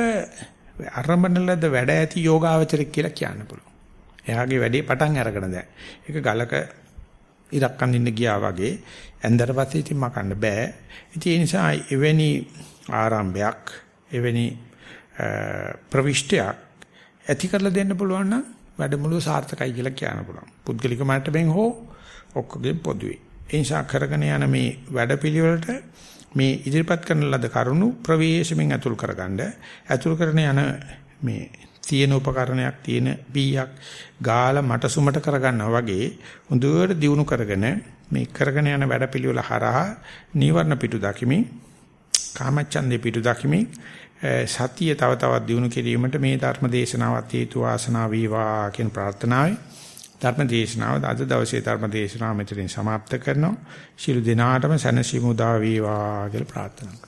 අරඹනලද වැඩ ඇති යෝගාවචරයක් කියලා කියන්න පුළුවන්. එයාගේ වැඩේ පටන් අරගෙන දැන්. ඒක ගලක ඉරක් අඳින්න ගියා වගේ ඇඳලා පස්සේ ඉතින් මකන්න බෑ. ඉතින් ඒ නිසා එවැනි ආරම්භයක් එවැනි ප්‍රවිෂ්ටයක් ඇති කරලා දෙන්න පුළුවන් නම් වැඩමුළුව සාර්ථකයි කියලා කියන්න පුළුවන්. පුද්ගලික මට්ටමින් හෝ ඔක්කොගෙන් පොදුවේ. ඒ නිසා කරගෙන යන මේ වැඩපිළිවෙලට මේ ඉදිරිපත් කරන ලද කරුණු ප්‍රවේශමෙන් අතුල් කරගන්න අතුල් කරන යන මේ තියෙන උපකරණයක් තියෙන බීයක් ගාලා මට සුමට කරගන්නවා වගේ හොඳට දියුණු කරගෙන මේ කරගෙන යන වැඩපිළිවෙල හරහා නීවරණ පිටු දකිමින් කාමච්ඡන්දේ පිටු දකිමින් සතිය තව තවත් දියුණු කිරීමට මේ ධර්ම දේශනාවත් හේතු වාසනා වේවා කියන ප්‍රාර්ථනාවයි ධර්ම දේශනාව අද දවසේ ධර්ම දේශනාව මෙතනින් સમાપ્ત කරනවා. ශිළු දිනාටම සැනසීම උදා වේවා කියලා ප්‍රාර්ථනා